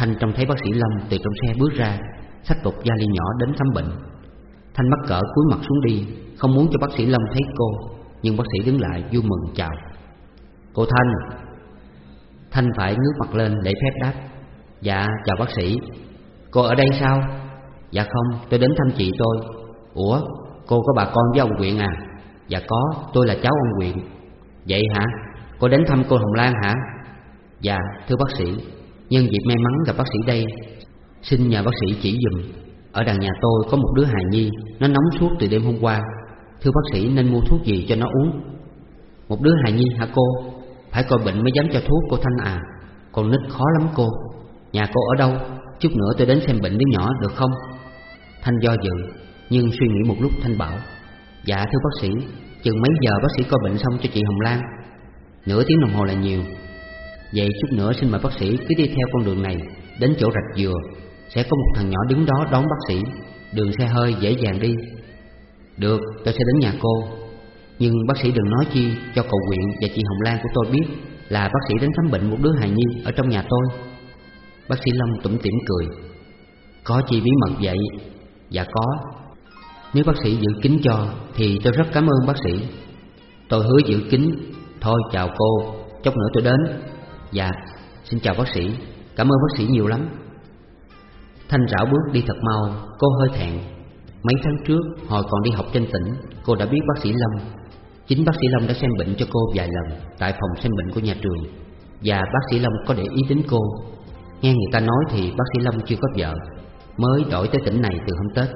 Thanh trông thấy bác sĩ Lâm từ trong xe bước ra, Xách cục gia ly nhỏ đến khám bệnh. Thanh mắc cỡ cúi mặt xuống đi, Không muốn cho bác sĩ Lâm thấy cô, Nhưng bác sĩ đứng lại vui mừng chào. Cô Thanh. Thanh phải ngước mặt lên để phép đáp. Dạ chào bác sĩ. Cô ở đây sao? Dạ không, tôi đến thăm chị tôi. Ủa, cô có bà con với ông Quyện à? Dạ có, tôi là cháu ông Quyện Vậy hả? Cô đến thăm cô Hồng Lan hả? Dạ thưa bác sĩ. Nhân dịp may mắn gặp bác sĩ đây, Xin nhờ bác sĩ chỉ dùm Ở đằng nhà tôi có một đứa hài nhi, Nó nóng suốt từ đêm hôm qua. Thưa bác sĩ, nên mua thuốc gì cho nó uống? Một đứa hài nhi hả cô? Phải coi bệnh mới dám cho thuốc, cô Thanh à. Con nít khó lắm cô. Nhà cô ở đâu? Chút nữa tôi đến xem bệnh đứa nhỏ, được không? Thanh do dự, Nhưng suy nghĩ một lúc Thanh bảo Dạ thưa bác sĩ, Chừng mấy giờ bác sĩ coi bệnh xong cho chị Hồng Lan? Nửa tiếng đồng hồ là nhiều. Vậy chút nữa xin mời bác sĩ cứ đi theo con đường này, Đến chỗ rạch dừa. Sẽ có một thằng nhỏ đứng đó đón bác sĩ. Đường xe hơi dễ dàng đi. Được, tôi sẽ đến nhà cô. Nhưng bác sĩ đừng nói chi, cho cậu quyện và chị Hồng Lan của tôi biết Là bác sĩ đến khám bệnh một đứa hài nhi ở trong nhà tôi. Bác sĩ Long tủm tỉm cười. Có chi bí mật vậy? Dạ có. Nếu bác sĩ giữ kín cho, Thì tôi rất cảm ơn bác sĩ. Tôi hứa giữ kín. Thôi, chào cô. Chốc nữa tôi đến. Dạ xin chào bác sĩ. Cảm ơn bác sĩ nhiều lắm. Thanh rảo bước đi thật mau. Cô hơi thẹn. Mấy tháng trước, hồi còn đi học trên tỉnh, Cô đã biết bác sĩ Lâm Chính bác sĩ Long đã xem bệnh cho cô vài lần Tại phòng xem bệnh của nhà trường. Và bác sĩ Long có để ý đến cô. Nghe người ta nói thì bác sĩ Long chưa có vợ, Mới đổi tới tỉnh này từ hôm Tết.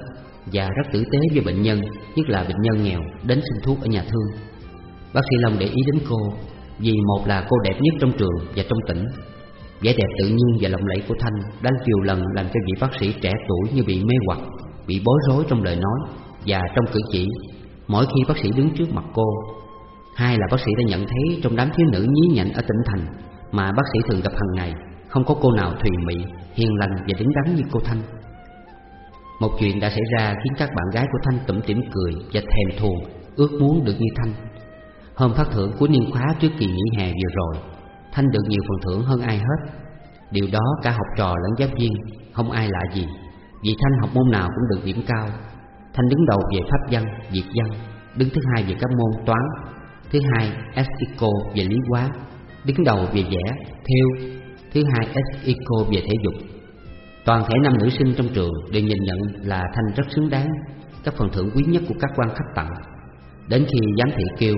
Và rất tử tế với bệnh nhân, Nhất là bệnh nhân nghèo Đến xin thuốc ở nhà thương. Bác sĩ Long để ý đến cô, Vì một là cô đẹp nhất trong trường và trong tỉnh. Vẻ đẹp tự nhiên và lộng lẫy của Thanh Đã nhiều lần làm cho vị bác sĩ trẻ tuổi như bị mê hoặc, Bị bối rối trong lời nói Và trong cử chỉ. Mỗi khi bác sĩ đứng trước mặt cô Hai là bác sĩ đã nhận thấy trong đám thiếu nữ nhí nhảnh ở tỉnh thành Mà bác sĩ thường gặp hàng ngày Không có cô nào thùy mị, hiền lành và đứng đắn như cô Thanh. Một chuyện đã xảy ra khiến các bạn gái của Thanh tủm tỉm cười và thèm thuồng Ước muốn được như Thanh. Hôm phát thưởng của niên khóa trước kỳ nghỉ hè vừa rồi Thanh được nhiều phần thưởng hơn ai hết. Điều đó cả học trò lẫn giáo viên Không ai lạ gì Vì Thanh học môn nào cũng được điểm cao. Thanh đứng đầu về pháp văn, việt văn. Đứng thứ hai về các môn toán. Thứ hai Estico về lý hóa. Đứng đầu về vẽ, theo. Thứ hai Estico về thể dục. Toàn thể năm nữ sinh trong trường đều nhìn nhận là Thanh rất xứng đáng Các phần thưởng quý nhất của các quan khách tặng. Đến khi giám thị kêu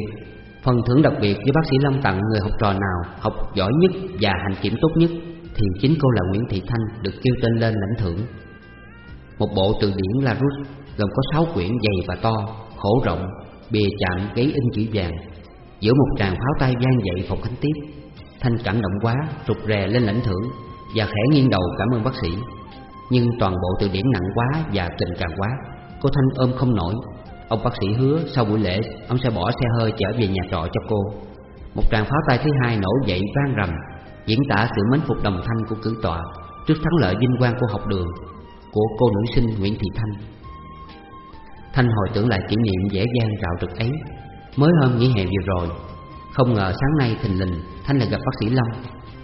Phần thưởng đặc biệt với bác sĩ Long tặng người học trò nào học giỏi nhất và hành kiểm tốt nhất? Thì chính cô là Nguyễn Thị Thanh được kêu tên lên lãnh thưởng. Một bộ từ điển Larousse gồm có sáu quyển dày và to, khổ rộng, bìa chạm giấy in chữ vàng. Giữa một tràng pháo tay vang dậy phòng khánh tiếp Thanh cảm động quá, rụt rè lên lãnh thưởng Và khẽ nghiêng đầu cảm ơn bác sĩ. Nhưng toàn bộ từ điển nặng quá và tình cảm quá Cô Thanh ôm không nổi. Ông bác sĩ hứa sau buổi lễ Ông sẽ bỏ xe hơi trở về nhà trọ cho cô. Một tràng pháo tay thứ hai nổ dậy vang rầm Diễn tả sự mến phục đồng thanh của cử tọa Trước thắng lợi vinh quang của học đường Của cô nữ sinh Nguyễn Thị Thanh. Thanh hồi tưởng lại kỷ niệm dễ dàng rạo rực ấy. Mới hôm nghỉ hè vừa rồi, Không ngờ sáng nay thình lình Thanh lại gặp bác sĩ Long.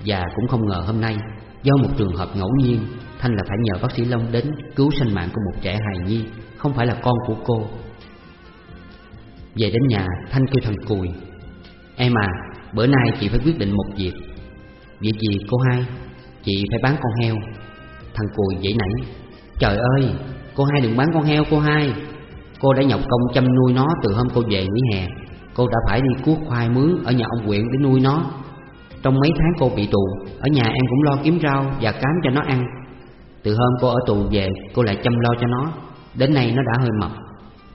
Và cũng không ngờ hôm nay, Do một trường hợp ngẫu nhiên, Thanh là phải nhờ bác sĩ Long đến cứu sinh mạng của một trẻ hài nhi, Không phải là con của cô. Về đến nhà, Thanh kêu thằng Cùi, Em à bữa nay chị phải quyết định một việc. Việc gì cô hai? Chị phải bán con heo. Thằng Cùi dậy nảy Trời ơi, cô hai đừng bán con heo, cô hai. Cô đã nhọc công chăm nuôi nó từ hôm cô về nghỉ hè. Cô đã phải đi cuốc khoai mướn ở nhà ông quyện để nuôi nó. Trong mấy tháng cô bị tù, Ở nhà em cũng lo kiếm rau và cám cho nó ăn. Từ hôm cô ở tù về, cô lại chăm lo cho nó. Đến nay nó đã hơi mập.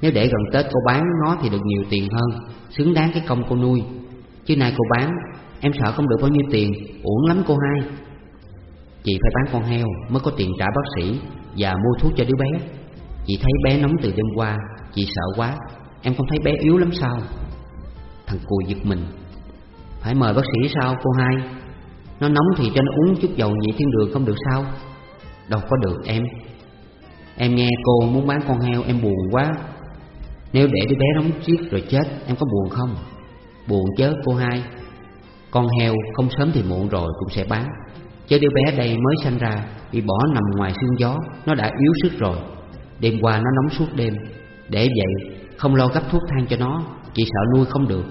Nếu để gần Tết cô bán nó thì được nhiều tiền hơn. Xứng đáng cái công cô nuôi. Chứ nay cô bán, Em sợ không được bao nhiêu tiền. Uổng lắm cô hai. Chị phải bán con heo mới có tiền trả bác sĩ Và mua thuốc cho đứa bé. Chị thấy bé nóng từ đêm qua. Chị sợ quá, Em không thấy bé yếu lắm sao? Thằng cùi giật mình. Phải mời bác sĩ sao, cô hai? Nó nóng thì cho nó uống chút dầu nhị thiên đường không được sao? Đâu có được em. Em nghe cô muốn bán con heo, em buồn quá. Nếu để đứa bé nóng chiếc rồi chết, Em có buồn không? Buồn chớ, cô hai. Con heo không sớm thì muộn rồi cũng sẽ bán. Chứ đứa bé đây mới sanh ra, Bị bỏ nằm ngoài xương gió, Nó đã yếu sức rồi. Đêm qua nó nóng suốt đêm. Để vậy, không lo gấp thuốc thang cho nó Chị sợ nuôi không được.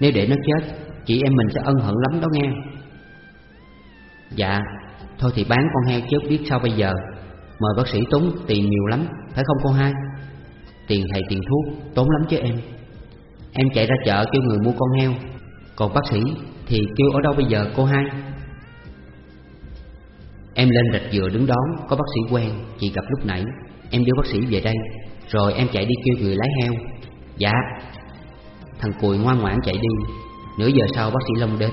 Nếu để nó chết, Chị em mình sẽ ân hận lắm đó nghe. Dạ Thôi thì bán con heo chứ biết sao bây giờ. Mời bác sĩ tốn tiền nhiều lắm, Phải không cô hai? Tiền thầy tiền thuốc, tốn lắm chứ em. Em chạy ra chợ kêu người mua con heo. Còn bác sĩ thì kêu ở đâu bây giờ, cô hai? Em lên rạch dừa đứng đón, Có bác sĩ quen, Chị gặp lúc nãy. Em đưa bác sĩ về đây. Rồi em chạy đi kêu người lái heo. Dạ. Thằng Cùi ngoan ngoãn chạy đi. Nửa giờ sau bác sĩ Long đến,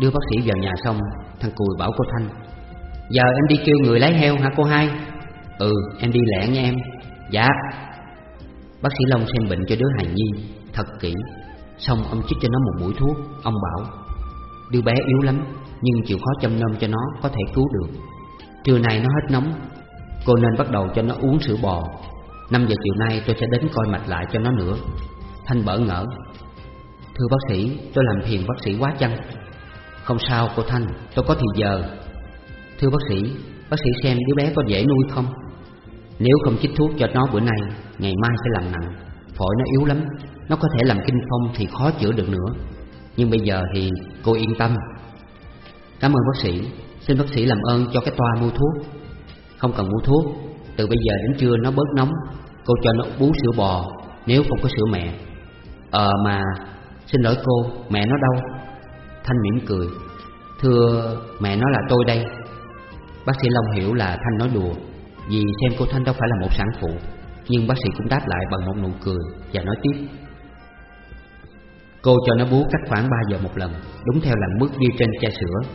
Đưa bác sĩ vào nhà xong, Thằng Cùi bảo cô Thanh, Giờ em đi kêu người lái heo hả cô hai? Ừ em đi lẹ nha em. Dạ. Bác sĩ Long xem bệnh cho đứa hài nhi, Thật kỹ. Xong ông chích cho nó một mũi thuốc. Ông bảo, Đứa bé yếu lắm, Nhưng chịu khó chăm nom cho nó có thể cứu được. Trưa nay nó hết nóng, Cô nên bắt đầu cho nó uống sữa bò. 5 giờ chiều nay tôi sẽ đến coi mạch lại cho nó nữa. Thanh bỡ ngỡ, Thưa bác sĩ, tôi làm phiền bác sĩ quá chăng? Không sao, cô Thanh, tôi có thì giờ. Thưa bác sĩ Bác sĩ xem đứa bé có dễ nuôi không? Nếu không chích thuốc cho nó bữa nay, Ngày mai sẽ làm nặng, Phổi nó yếu lắm, Nó có thể làm kinh phong thì khó chữa được nữa. Nhưng bây giờ thì cô yên tâm. Cảm ơn bác sĩ, Xin bác sĩ làm ơn cho cái toa mua thuốc. Không cần mua thuốc. Từ bây giờ đến trưa nó bớt nóng, Cô cho nó bú sữa bò, Nếu không có sữa mẹ. Ờ mà, Xin lỗi cô, Mẹ nó đâu Thanh mỉm cười. Thưa, mẹ nó là tôi đây. Bác sĩ Long hiểu là Thanh nói đùa, Vì xem cô Thanh đâu phải là một sản phụ. Nhưng bác sĩ cũng đáp lại bằng một nụ cười Và nói tiếp. Cô cho nó bú cách khoảng 3 giờ một lần, Đúng theo lần bước đi trên chai sữa.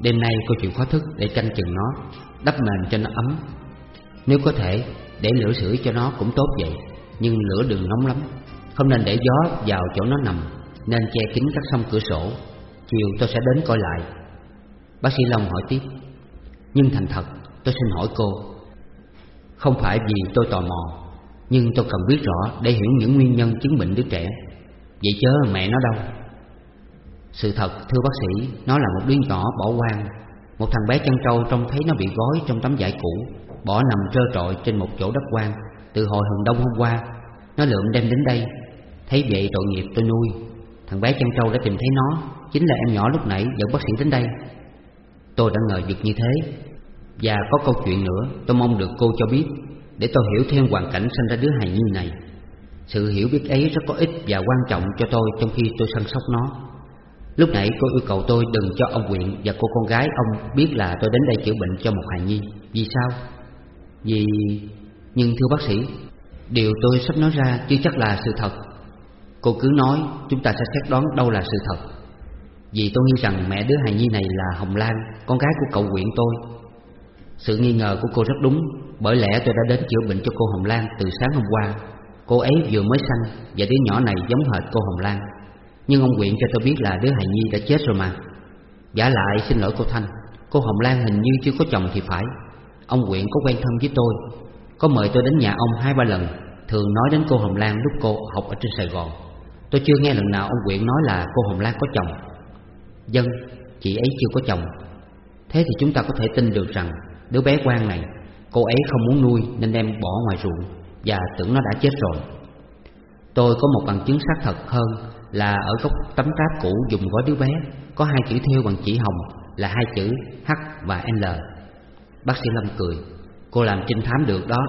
Đêm nay cô chịu khó thức để canh chừng nó, Đắp mền cho nó ấm. Nếu có thể, để lửa sưởi cho nó cũng tốt vậy, Nhưng lửa đừng nóng lắm. Không nên để gió vào chỗ nó nằm, Nên che kín các sông cửa sổ. Chiều tôi sẽ đến coi lại. Bác sĩ Long hỏi tiếp. Nhưng thành thật, tôi xin hỏi cô, Không phải vì tôi tò mò, Nhưng tôi cần biết rõ để hiểu những nguyên nhân chứng bệnh đứa trẻ. Vậy chớ mẹ nó đâu. Sự thật, thưa bác sĩ, Nó là một đứa nhỏ bỏ quan Một thằng bé chân trâu trông thấy nó bị gói trong tấm vải cũ. Bỏ nằm trơ trọi trên một chỗ đất quan Từ hồi hừng đông hôm qua, Nó lượm đem đến đây, Thấy vậy tội nghiệp tôi nuôi. Thằng bé chân trâu đã tìm thấy nó, Chính là em nhỏ lúc nãy dẫn bác sĩ đến đây. Tôi đã ngờ vực như thế, Và có câu chuyện nữa tôi mong được cô cho biết, Để tôi hiểu thêm hoàn cảnh sinh ra đứa hài nhi này. Sự hiểu biết ấy rất có ích và quan trọng cho tôi trong khi tôi săn sóc nó. Lúc nãy cô yêu cầu tôi đừng cho ông Quyện và cô con gái ông biết là tôi đến đây chữa bệnh cho một hài nhi. Vì sao? Vì... Nhưng thưa bác sĩ, Điều tôi sắp nói ra chưa chắc là sự thật. Cô cứ nói chúng ta sẽ xét đoán đâu là sự thật. Vì tôi nghi rằng mẹ đứa hài nhi này là Hồng Lan, Con gái của cậu Quyện tôi. Sự nghi ngờ của cô rất đúng, Bởi lẽ tôi đã đến chữa bệnh cho cô Hồng Lan từ sáng hôm qua. Cô ấy vừa mới sanh Và đứa nhỏ này giống hệt cô Hồng Lan. Nhưng ông Quyện cho tôi biết là đứa hài nhi đã chết rồi mà. Giả lại xin lỗi cô Thanh, Cô Hồng Lan hình như chưa có chồng thì phải. Ông Quyện có quen thân với tôi. Có mời tôi đến nhà ông hai ba lần Thường nói đến cô Hồng Lan lúc cô học ở trên Sài Gòn. Tôi chưa nghe lần nào ông Quyện nói là cô Hồng Lan có chồng. Dân, chị ấy chưa có chồng. Thế thì chúng ta có thể tin được rằng Đứa bé quan này Cô ấy không muốn nuôi nên đem bỏ ngoài ruộng Và tưởng nó đã chết rồi. Tôi có một bằng chứng xác thật hơn Là ở góc tấm tráp cũ dùng gói đứa bé Có hai chữ thêu bằng chỉ hồng Là hai chữ H và L. Bác sĩ Lâm cười. Cô làm trinh thám được đó.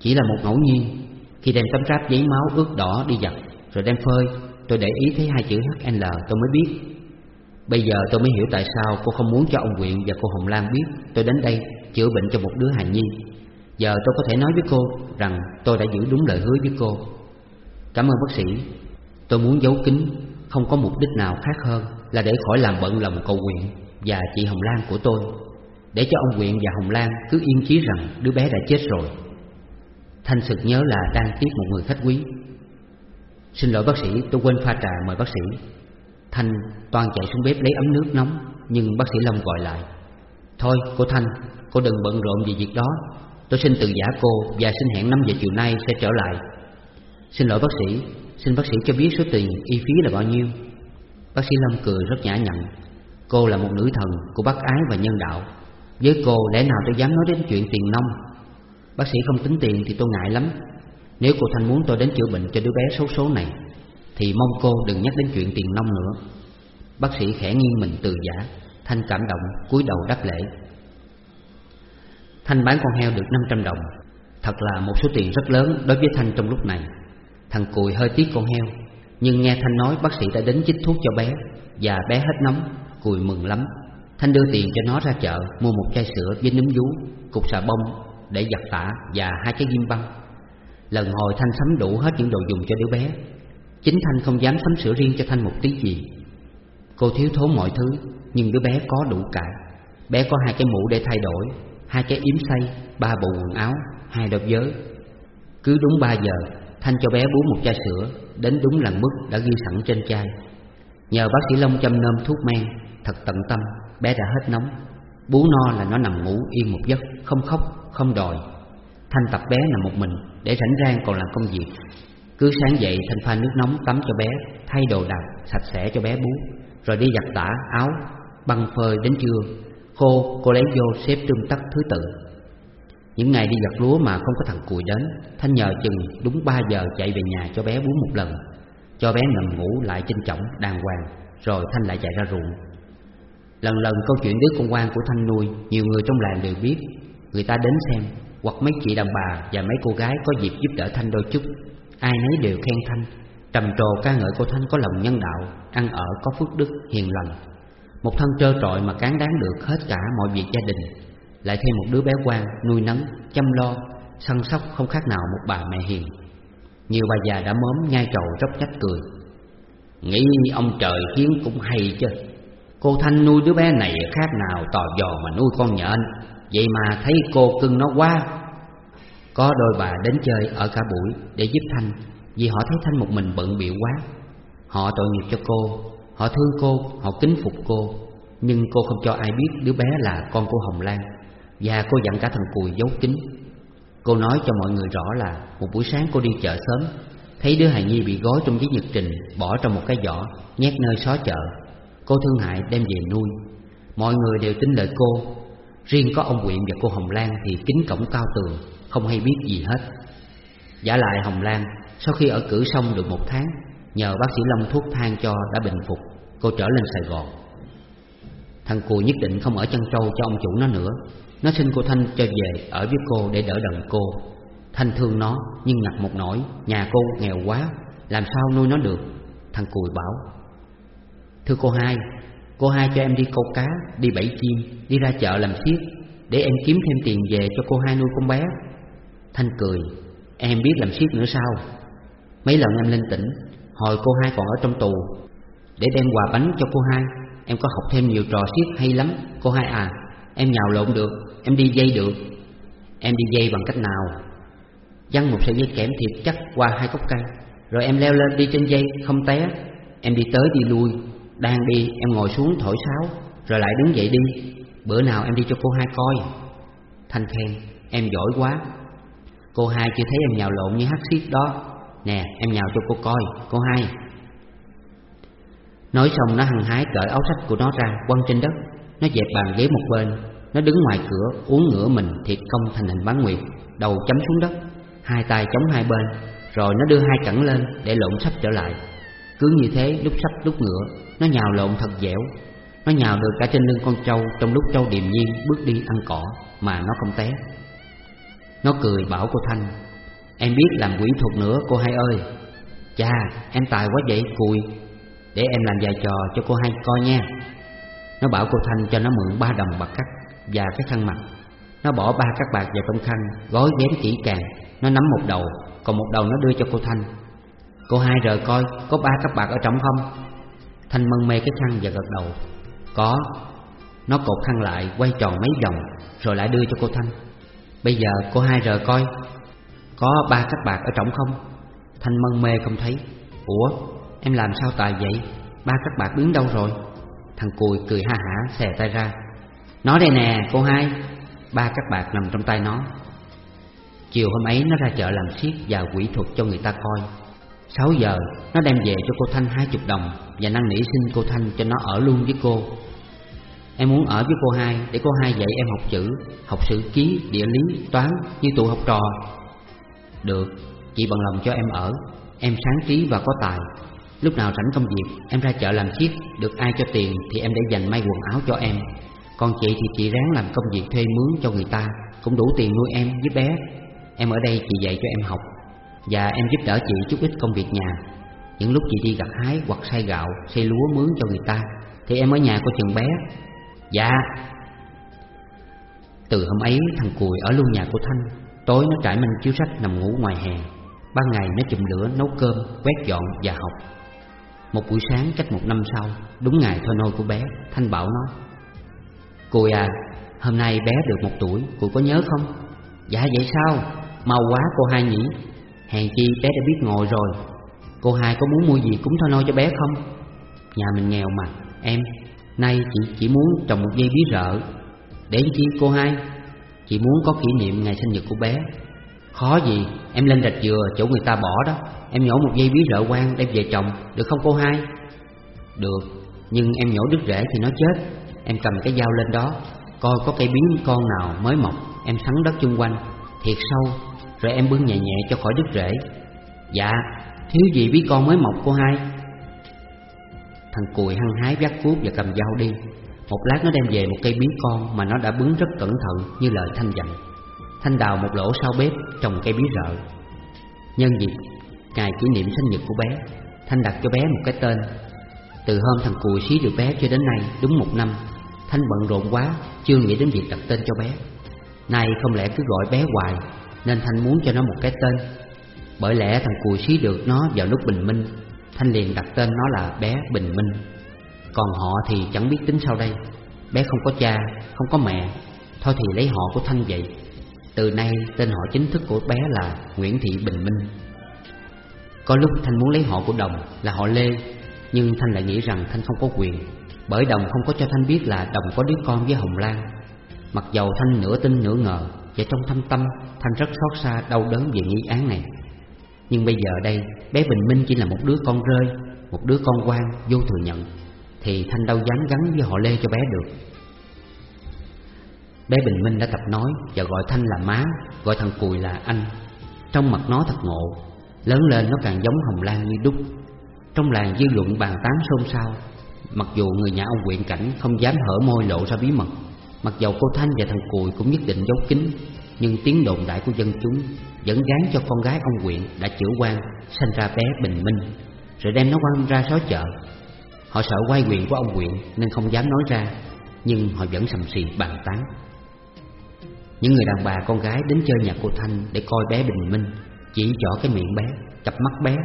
Chỉ là một ngẫu nhiên. Khi đem tấm ráp giấy máu ướt đỏ đi giặt, Rồi đem phơi, Tôi để ý thấy hai chữ HL tôi mới biết. Bây giờ tôi mới hiểu tại sao cô không muốn cho ông Quyện và cô Hồng Lan biết Tôi đến đây chữa bệnh cho một đứa hài nhi. Giờ tôi có thể nói với cô rằng tôi đã giữ đúng lời hứa với cô. Cảm ơn bác sĩ. Tôi muốn giấu kín, Không có mục đích nào khác hơn Là để khỏi làm bận lòng cầu nguyện Và chị Hồng Lan của tôi. Để cho ông Quyện và Hồng Lan cứ yên chí rằng đứa bé đã chết rồi. Thanh sực nhớ là đang tiếp một người khách quý. Xin lỗi bác sĩ, tôi quên pha trà, mời bác sĩ. Thanh toàn chạy xuống bếp lấy ấm nước nóng, Nhưng bác sĩ Long gọi lại, Thôi, cô Thanh, Cô đừng bận rộn vì việc đó. Tôi xin từ giả cô Và xin hẹn 5 giờ chiều nay sẽ trở lại. Xin lỗi bác sĩ, Xin bác sĩ cho biết số tiền y phí là bao nhiêu. Bác sĩ Lâm cười rất nhã nhặn, Cô là một nữ thần của bác ái và nhân đạo. Với cô, lẽ nào tôi dám nói đến chuyện tiền nông Bác sĩ không tính tiền thì tôi ngại lắm. Nếu cô Thanh muốn tôi đến chữa bệnh cho đứa bé xấu số này, Thì mong cô đừng nhắc đến chuyện tiền nông nữa. Bác sĩ khẽ nghiêng mình từ giả, Thanh cảm động, cúi đầu đáp lễ. Thanh bán con heo được 500 đồng. Thật là một số tiền rất lớn đối với Thanh trong lúc này. Thằng Cùi hơi tiếc con heo, Nhưng nghe Thanh nói bác sĩ đã đến chích thuốc cho bé, Và bé hết nóng, Cùi mừng lắm. Thanh đưa tiền cho nó ra chợ, Mua một chai sữa, với núm vú, Cục xà bông để giặt tả Và hai cái ghim băng. Lần hồi Thanh sắm đủ hết những đồ dùng cho đứa bé. Chính Thanh không dám sắm sữa riêng cho Thanh một tí gì. Cô thiếu thốn mọi thứ, Nhưng đứa bé có đủ cả Bé có hai cái mũ để thay đổi, Hai cái yếm xay, Ba bộ quần áo, Hai đôi giới Cứ đúng ba giờ, Thanh cho bé bú một chai sữa, Đến đúng lần mức đã ghi sẵn trên chai. Nhờ bác sĩ Long chăm nom thuốc men, Thật tận tâm. Bé đã hết nóng. Bú no là nó nằm ngủ yên một giấc Không khóc, không đòi. Thanh tập bé nằm một mình Để rảnh rang còn làm công việc. Cứ sáng dậy Thanh pha nước nóng tắm cho bé Thay đồ đạc, sạch sẽ cho bé bú Rồi đi giặt tả, áo Băng phơi đến trưa. Khô, cô lấy vô xếp trưng tắt thứ tự. Những ngày đi giặt lúa mà không có thằng Cùi đến Thanh nhờ chừng đúng 3 giờ chạy về nhà cho bé bú một lần. Cho bé nằm ngủ lại trên trọng đàng hoàng Rồi Thanh lại chạy ra ruộng. Lần lần câu chuyện đứa con quan của Thanh nuôi Nhiều người trong làng đều biết. Người ta đến xem Hoặc mấy chị đàn bà và mấy cô gái có dịp giúp đỡ Thanh đôi chút. Ai nấy đều khen Thanh. Trầm trồ ca ngợi cô Thanh có lòng nhân đạo Ăn ở có phước đức hiền lành. Một thân trơ trọi mà cán đáng được hết cả mọi việc gia đình. Lại thêm một đứa bé quan nuôi nấng, chăm lo Săn sóc không khác nào một bà mẹ hiền. Nhiều bà già đã mớm nhai trầu róc trách cười. Nghĩ ông trời khiến cũng hay chứ. Cô Thanh nuôi đứa bé này khác nào tò dò mà nuôi con nhện? Vậy mà thấy cô cưng nó quá. Có đôi bà đến chơi ở cả buổi để giúp Thanh Vì họ thấy Thanh một mình bận bịu quá. Họ tội nghiệp cho cô Họ thương cô, họ kính phục cô. Nhưng cô không cho ai biết đứa bé là con của Hồng Lan Và cô dặn cả thằng Cùi giấu kín. Cô nói cho mọi người rõ là Một buổi sáng cô đi chợ sớm Thấy đứa hài nhi bị gói trong giấy nhật trình Bỏ trong một cái giỏ Nhét nơi xó chợ. Cô thương hại đem về nuôi. Mọi người đều tin lời cô. Riêng có ông Quyện và cô Hồng Lan Thì kính cổng cao tường, Không hay biết gì hết. Giả lại Hồng Lan, Sau khi ở cử xong được một tháng, Nhờ bác sĩ Long thuốc thang cho đã bình phục, Cô trở lên Sài Gòn. Thằng Cùi nhất định không ở chân trâu cho ông chủ nó nữa. Nó xin cô Thanh cho về ở với cô để đỡ đần cô. Thanh thương nó, nhưng ngặt một nỗi, Nhà cô nghèo quá, Làm sao nuôi nó được? Thằng Cùi bảo. Thưa cô hai Cô hai cho em đi câu cá, đi bẫy chim Đi ra chợ làm xiết Để em kiếm thêm tiền về cho cô hai nuôi con bé. Thanh cười Em biết làm xiết nữa sao? Mấy lần em lên tỉnh Hồi cô hai còn ở trong tù Để đem quà bánh cho cô hai Em có học thêm nhiều trò xiết hay lắm Cô hai à Em nhào lộn được Em đi dây được. Em đi dây bằng cách nào? Dăng một sợi dây kẽm thiệt chắc qua hai cốc cây Rồi em leo lên đi trên dây không té Em đi tới đi lui. Đang đi, em ngồi xuống thổi sáo, Rồi lại đứng dậy đi. Bữa nào em đi cho cô hai coi. Thanh khen, Em giỏi quá. Cô hai chưa thấy em nhào lộn như hát xiết đó. Nè, em nhào cho cô coi, Cô hai. Nói xong, nó hăng hái cởi áo sách của nó ra, quăng trên đất. Nó dẹp bàn ghế một bên. Nó đứng ngoài cửa, uống ngửa mình, thiệt công thành hình bán nguyệt. Đầu chấm xuống đất, Hai tay chống hai bên. Rồi nó đưa hai cẳng lên để lộn sắp trở lại. Cứ như thế, lúc sắp lúc ngựa nó nhào lộn thật dẻo. Nó nhào được cả trên lưng con trâu Trong lúc trâu điềm nhiên bước đi ăn cỏ Mà nó không té. Nó cười bảo cô Thanh, Em biết làm quỷ thuật nữa, cô hai ơi. Chà em tài quá vậy, cùi. Để em làm vài trò cho cô hai coi nha. Nó bảo cô Thanh cho nó mượn ba đồng bạc cắt Và cái khăn mặt. Nó bỏ ba các bạc vào trong khăn, Gói ghém kỹ càng. Nó nắm một đầu, Còn một đầu nó đưa cho cô Thanh. Cô hai rời coi, có ba các bạc ở trong không? Thanh mân mê cái khăn và gật đầu. Có. Nó cột khăn lại, quay tròn mấy vòng, Rồi lại đưa cho cô Thanh. Bây giờ cô hai rời coi, Có ba cách bạc ở trong không? Thanh mân mê không thấy. Ủa, em làm sao tài vậy? Ba các bạc biến đâu rồi? Thằng Cùi cười ha hả, xè tay ra. Nó đây nè, cô hai. Ba các bạc nằm trong tay nó. Chiều hôm ấy nó ra chợ làm xiếc và quỷ thuật cho người ta coi. Sáu giờ nó đem về cho cô Thanh hai chục đồng Và năn nỉ xin cô Thanh cho nó ở luôn với cô. Em muốn ở với cô hai để cô hai dạy em học chữ Học sử ký, địa lý, toán như tụ học trò. Được, chị bằng lòng cho em ở. Em sáng trí và có tài. Lúc nào rảnh công việc Em ra chợ làm chiếc Được ai cho tiền thì em để dành may quần áo cho em. Còn chị thì chị ráng làm công việc thuê mướn cho người ta Cũng đủ tiền nuôi em với bé. Em ở đây chị dạy cho em học. Và em giúp đỡ chị chút ít công việc nhà. Những lúc chị đi gặt hái hoặc xay gạo Xay lúa mướn cho người ta Thì em ở nhà của chừng bé. Dạ. Từ hôm ấy thằng Cùi ở luôn nhà của Thanh. Tối nó trải mình chiếu sách nằm ngủ ngoài hè. Ban ngày nó chùm lửa nấu cơm, quét dọn và học. Một buổi sáng cách một năm sau Đúng ngày thôi nôi của bé Thanh bảo nó. Cùi à, hôm nay bé được một tuổi Cùi có nhớ không? Dạ vậy sao? Mau quá cô hai nhỉ. Hèn chi bé đã biết ngồi rồi. Cô hai có muốn mua gì cúng thôi nôi cho bé không? Nhà mình nghèo mà, Em. Nay chị chỉ muốn trồng một dây bí rợ. Để chi, cô hai? Chị muốn có kỷ niệm ngày sinh nhật của bé. Khó gì, Em lên rạch dừa chỗ người ta bỏ đó. Em nhổ một dây bí rợ quang đem về trồng, Được không cô hai? Được, Nhưng em nhổ đứt rễ thì nó chết. Em cầm cái dao lên đó, Coi có cây biến con nào mới mọc, Em sắn đất chung quanh. Thiệt sâu, Rồi em bưng nhẹ nhẹ cho khỏi đứt rễ. Dạ Thiếu gì bí con mới mọc cô hai? Thằng cùi hăng hái vác cuốc và cầm dao đi. Một lát nó đem về một cây bí con Mà nó đã bứng rất cẩn thận như lời Thanh dặn. Thanh đào một lỗ sau bếp trồng cây bí rợ. Nhân dịp, Ngày kỷ niệm sinh nhật của bé, Thanh đặt cho bé một cái tên. Từ hôm thằng cùi xí được bé cho đến nay Đúng một năm, Thanh bận rộn quá, Chưa nghĩ đến việc đặt tên cho bé. Nay không lẽ cứ gọi bé hoài Nên Thanh muốn cho nó một cái tên. Bởi lẽ thằng cùi xí được nó vào lúc bình minh Thanh liền đặt tên nó là bé Bình Minh. Còn họ thì chẳng biết tính sau đây. Bé không có cha, không có mẹ Thôi thì lấy họ của Thanh vậy. Từ nay tên họ chính thức của bé là Nguyễn Thị Bình Minh. Có lúc Thanh muốn lấy họ của Đồng là họ Lê Nhưng Thanh lại nghĩ rằng Thanh không có quyền Bởi Đồng không có cho Thanh biết là Đồng có đứa con với Hồng Lan. Mặc dầu Thanh nửa tin nửa ngờ, Và trong thâm tâm, Thanh rất xót xa, đau đớn về nghi án này. Nhưng bây giờ đây, bé Bình Minh chỉ là một đứa con rơi, Một đứa con quan, vô thừa nhận, Thì Thanh đâu dám gắn với họ Lê cho bé được. Bé Bình Minh đã tập nói, Và gọi Thanh là má, Gọi thằng Cùi là anh. Trong mặt nó thật ngộ, Lớn lên nó càng giống Hồng Lan như đúc. Trong làng dư luận bàn tán xôn xao, Mặc dù người nhà ông quyện cảnh Không dám hở môi lộ ra bí mật. Mặc dầu cô Thanh và thằng Cùi cũng nhất định giấu kín Nhưng tiếng đồn đại của dân chúng Vẫn gán cho con gái ông huyện đã chữa quan Sanh ra bé Bình Minh Rồi đem nó quăng ra xó chợ. Họ sợ quay quyền của ông huyện Nên không dám nói ra Nhưng họ vẫn sầm xì bàn tán. Những người đàn bà con gái đến chơi nhà cô Thanh Để coi bé Bình Minh Chỉ rõ cái miệng bé, cặp mắt bé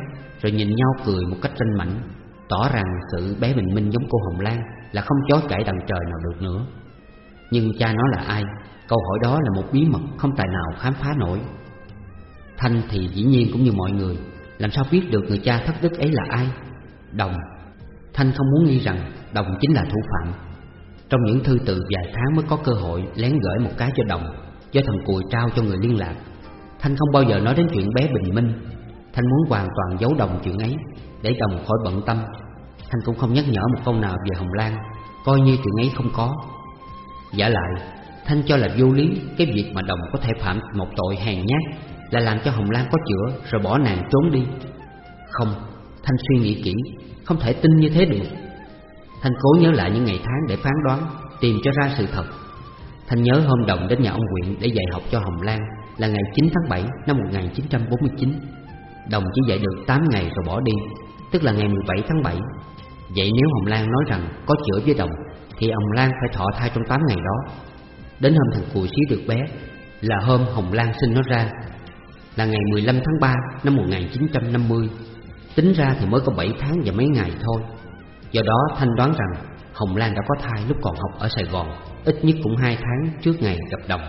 Rồi nhìn nhau cười một cách ranh mảnh Tỏ rằng sự bé Bình Minh giống cô Hồng Lan Là không chối cãi đằng trời nào được nữa. Nhưng cha nó là ai? Câu hỏi đó là một bí mật không tài nào khám phá nổi. Thanh thì dĩ nhiên cũng như mọi người, Làm sao biết được người cha thất đức ấy là ai? Đồng. Thanh không muốn nghi rằng Đồng chính là thủ phạm. Trong những thư từ vài tháng mới có cơ hội Lén gửi một cái cho Đồng, Do thằng Cùi trao cho người liên lạc. Thanh không bao giờ nói đến chuyện bé Bình Minh. Thanh muốn hoàn toàn giấu Đồng chuyện ấy, Để Đồng khỏi bận tâm. Thanh cũng không nhắc nhở một câu nào về Hồng Lan, Coi như chuyện ấy không có. Giả lại Thanh cho là vô lý Cái việc mà Đồng có thể phạm một tội hèn nhát Là làm cho Hồng Lan có chữa Rồi bỏ nàng trốn đi. Không, Thanh suy nghĩ kỹ Không thể tin như thế được. Thanh cố nhớ lại những ngày tháng để phán đoán Tìm cho ra sự thật. Thanh nhớ hôm Đồng đến nhà ông huyện Để dạy học cho Hồng Lan Là ngày 9 tháng 7 năm 1949 Đồng chỉ dạy được 8 ngày rồi bỏ đi Tức là ngày 17 tháng 7 Vậy nếu Hồng Lan nói rằng có chữa với Đồng thì Hồng Lan phải thọ thai trong 8 ngày đó. Đến hôm thằng Cùi xí được bé, Là hôm Hồng Lan sinh nó ra, Là ngày 15 tháng 3 năm 1950 Tính ra thì mới có 7 tháng và mấy ngày thôi. Do đó Thanh đoán rằng Hồng Lan đã có thai lúc còn học ở Sài Gòn, Ít nhất cũng 2 tháng trước ngày gặp Đồng.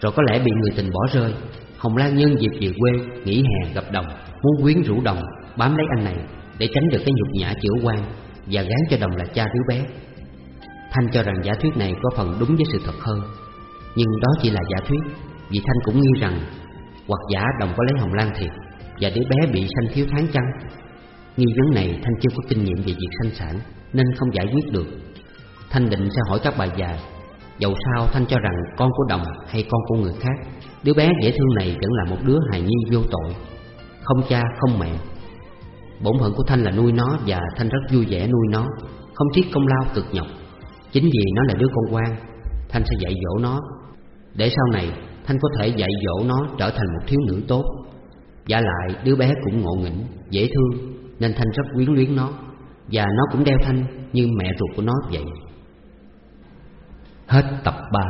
Rồi có lẽ bị người tình bỏ rơi, Hồng Lan nhân dịp về quê Nghỉ hè gặp Đồng, Muốn quyến rũ Đồng, Bám lấy anh này Để tránh được cái nhục nhã chữa quan Và gán cho Đồng là cha đứa bé. Thanh cho rằng giả thuyết này có phần đúng với sự thật hơn. Nhưng đó chỉ là giả thuyết, Vì Thanh cũng nghi rằng Hoặc giả đồng có lấy Hồng Lan thiệt, Và đứa bé bị sanh thiếu tháng chăng? Nghi vấn này, Thanh chưa có kinh nghiệm về việc sanh sản, Nên không giải quyết được. Thanh định sẽ hỏi các bà già, Dẫu sao Thanh cho rằng con của Đồng hay con của người khác, Đứa bé dễ thương này vẫn là một đứa hài nhi vô tội, Không cha, không mẹ. Bổn phận của Thanh là nuôi nó, Và Thanh rất vui vẻ nuôi nó, Không tiếc công lao cực nhọc. Chính vì nó là đứa con quan Thanh sẽ dạy dỗ nó. Để sau này, Thanh có thể dạy dỗ nó trở thành một thiếu nữ tốt. Và lại, đứa bé cũng ngộ nghĩnh, Dễ thương, Nên Thanh rất quyến luyến nó. Và nó cũng đeo Thanh như mẹ ruột của nó vậy. Hết tập 3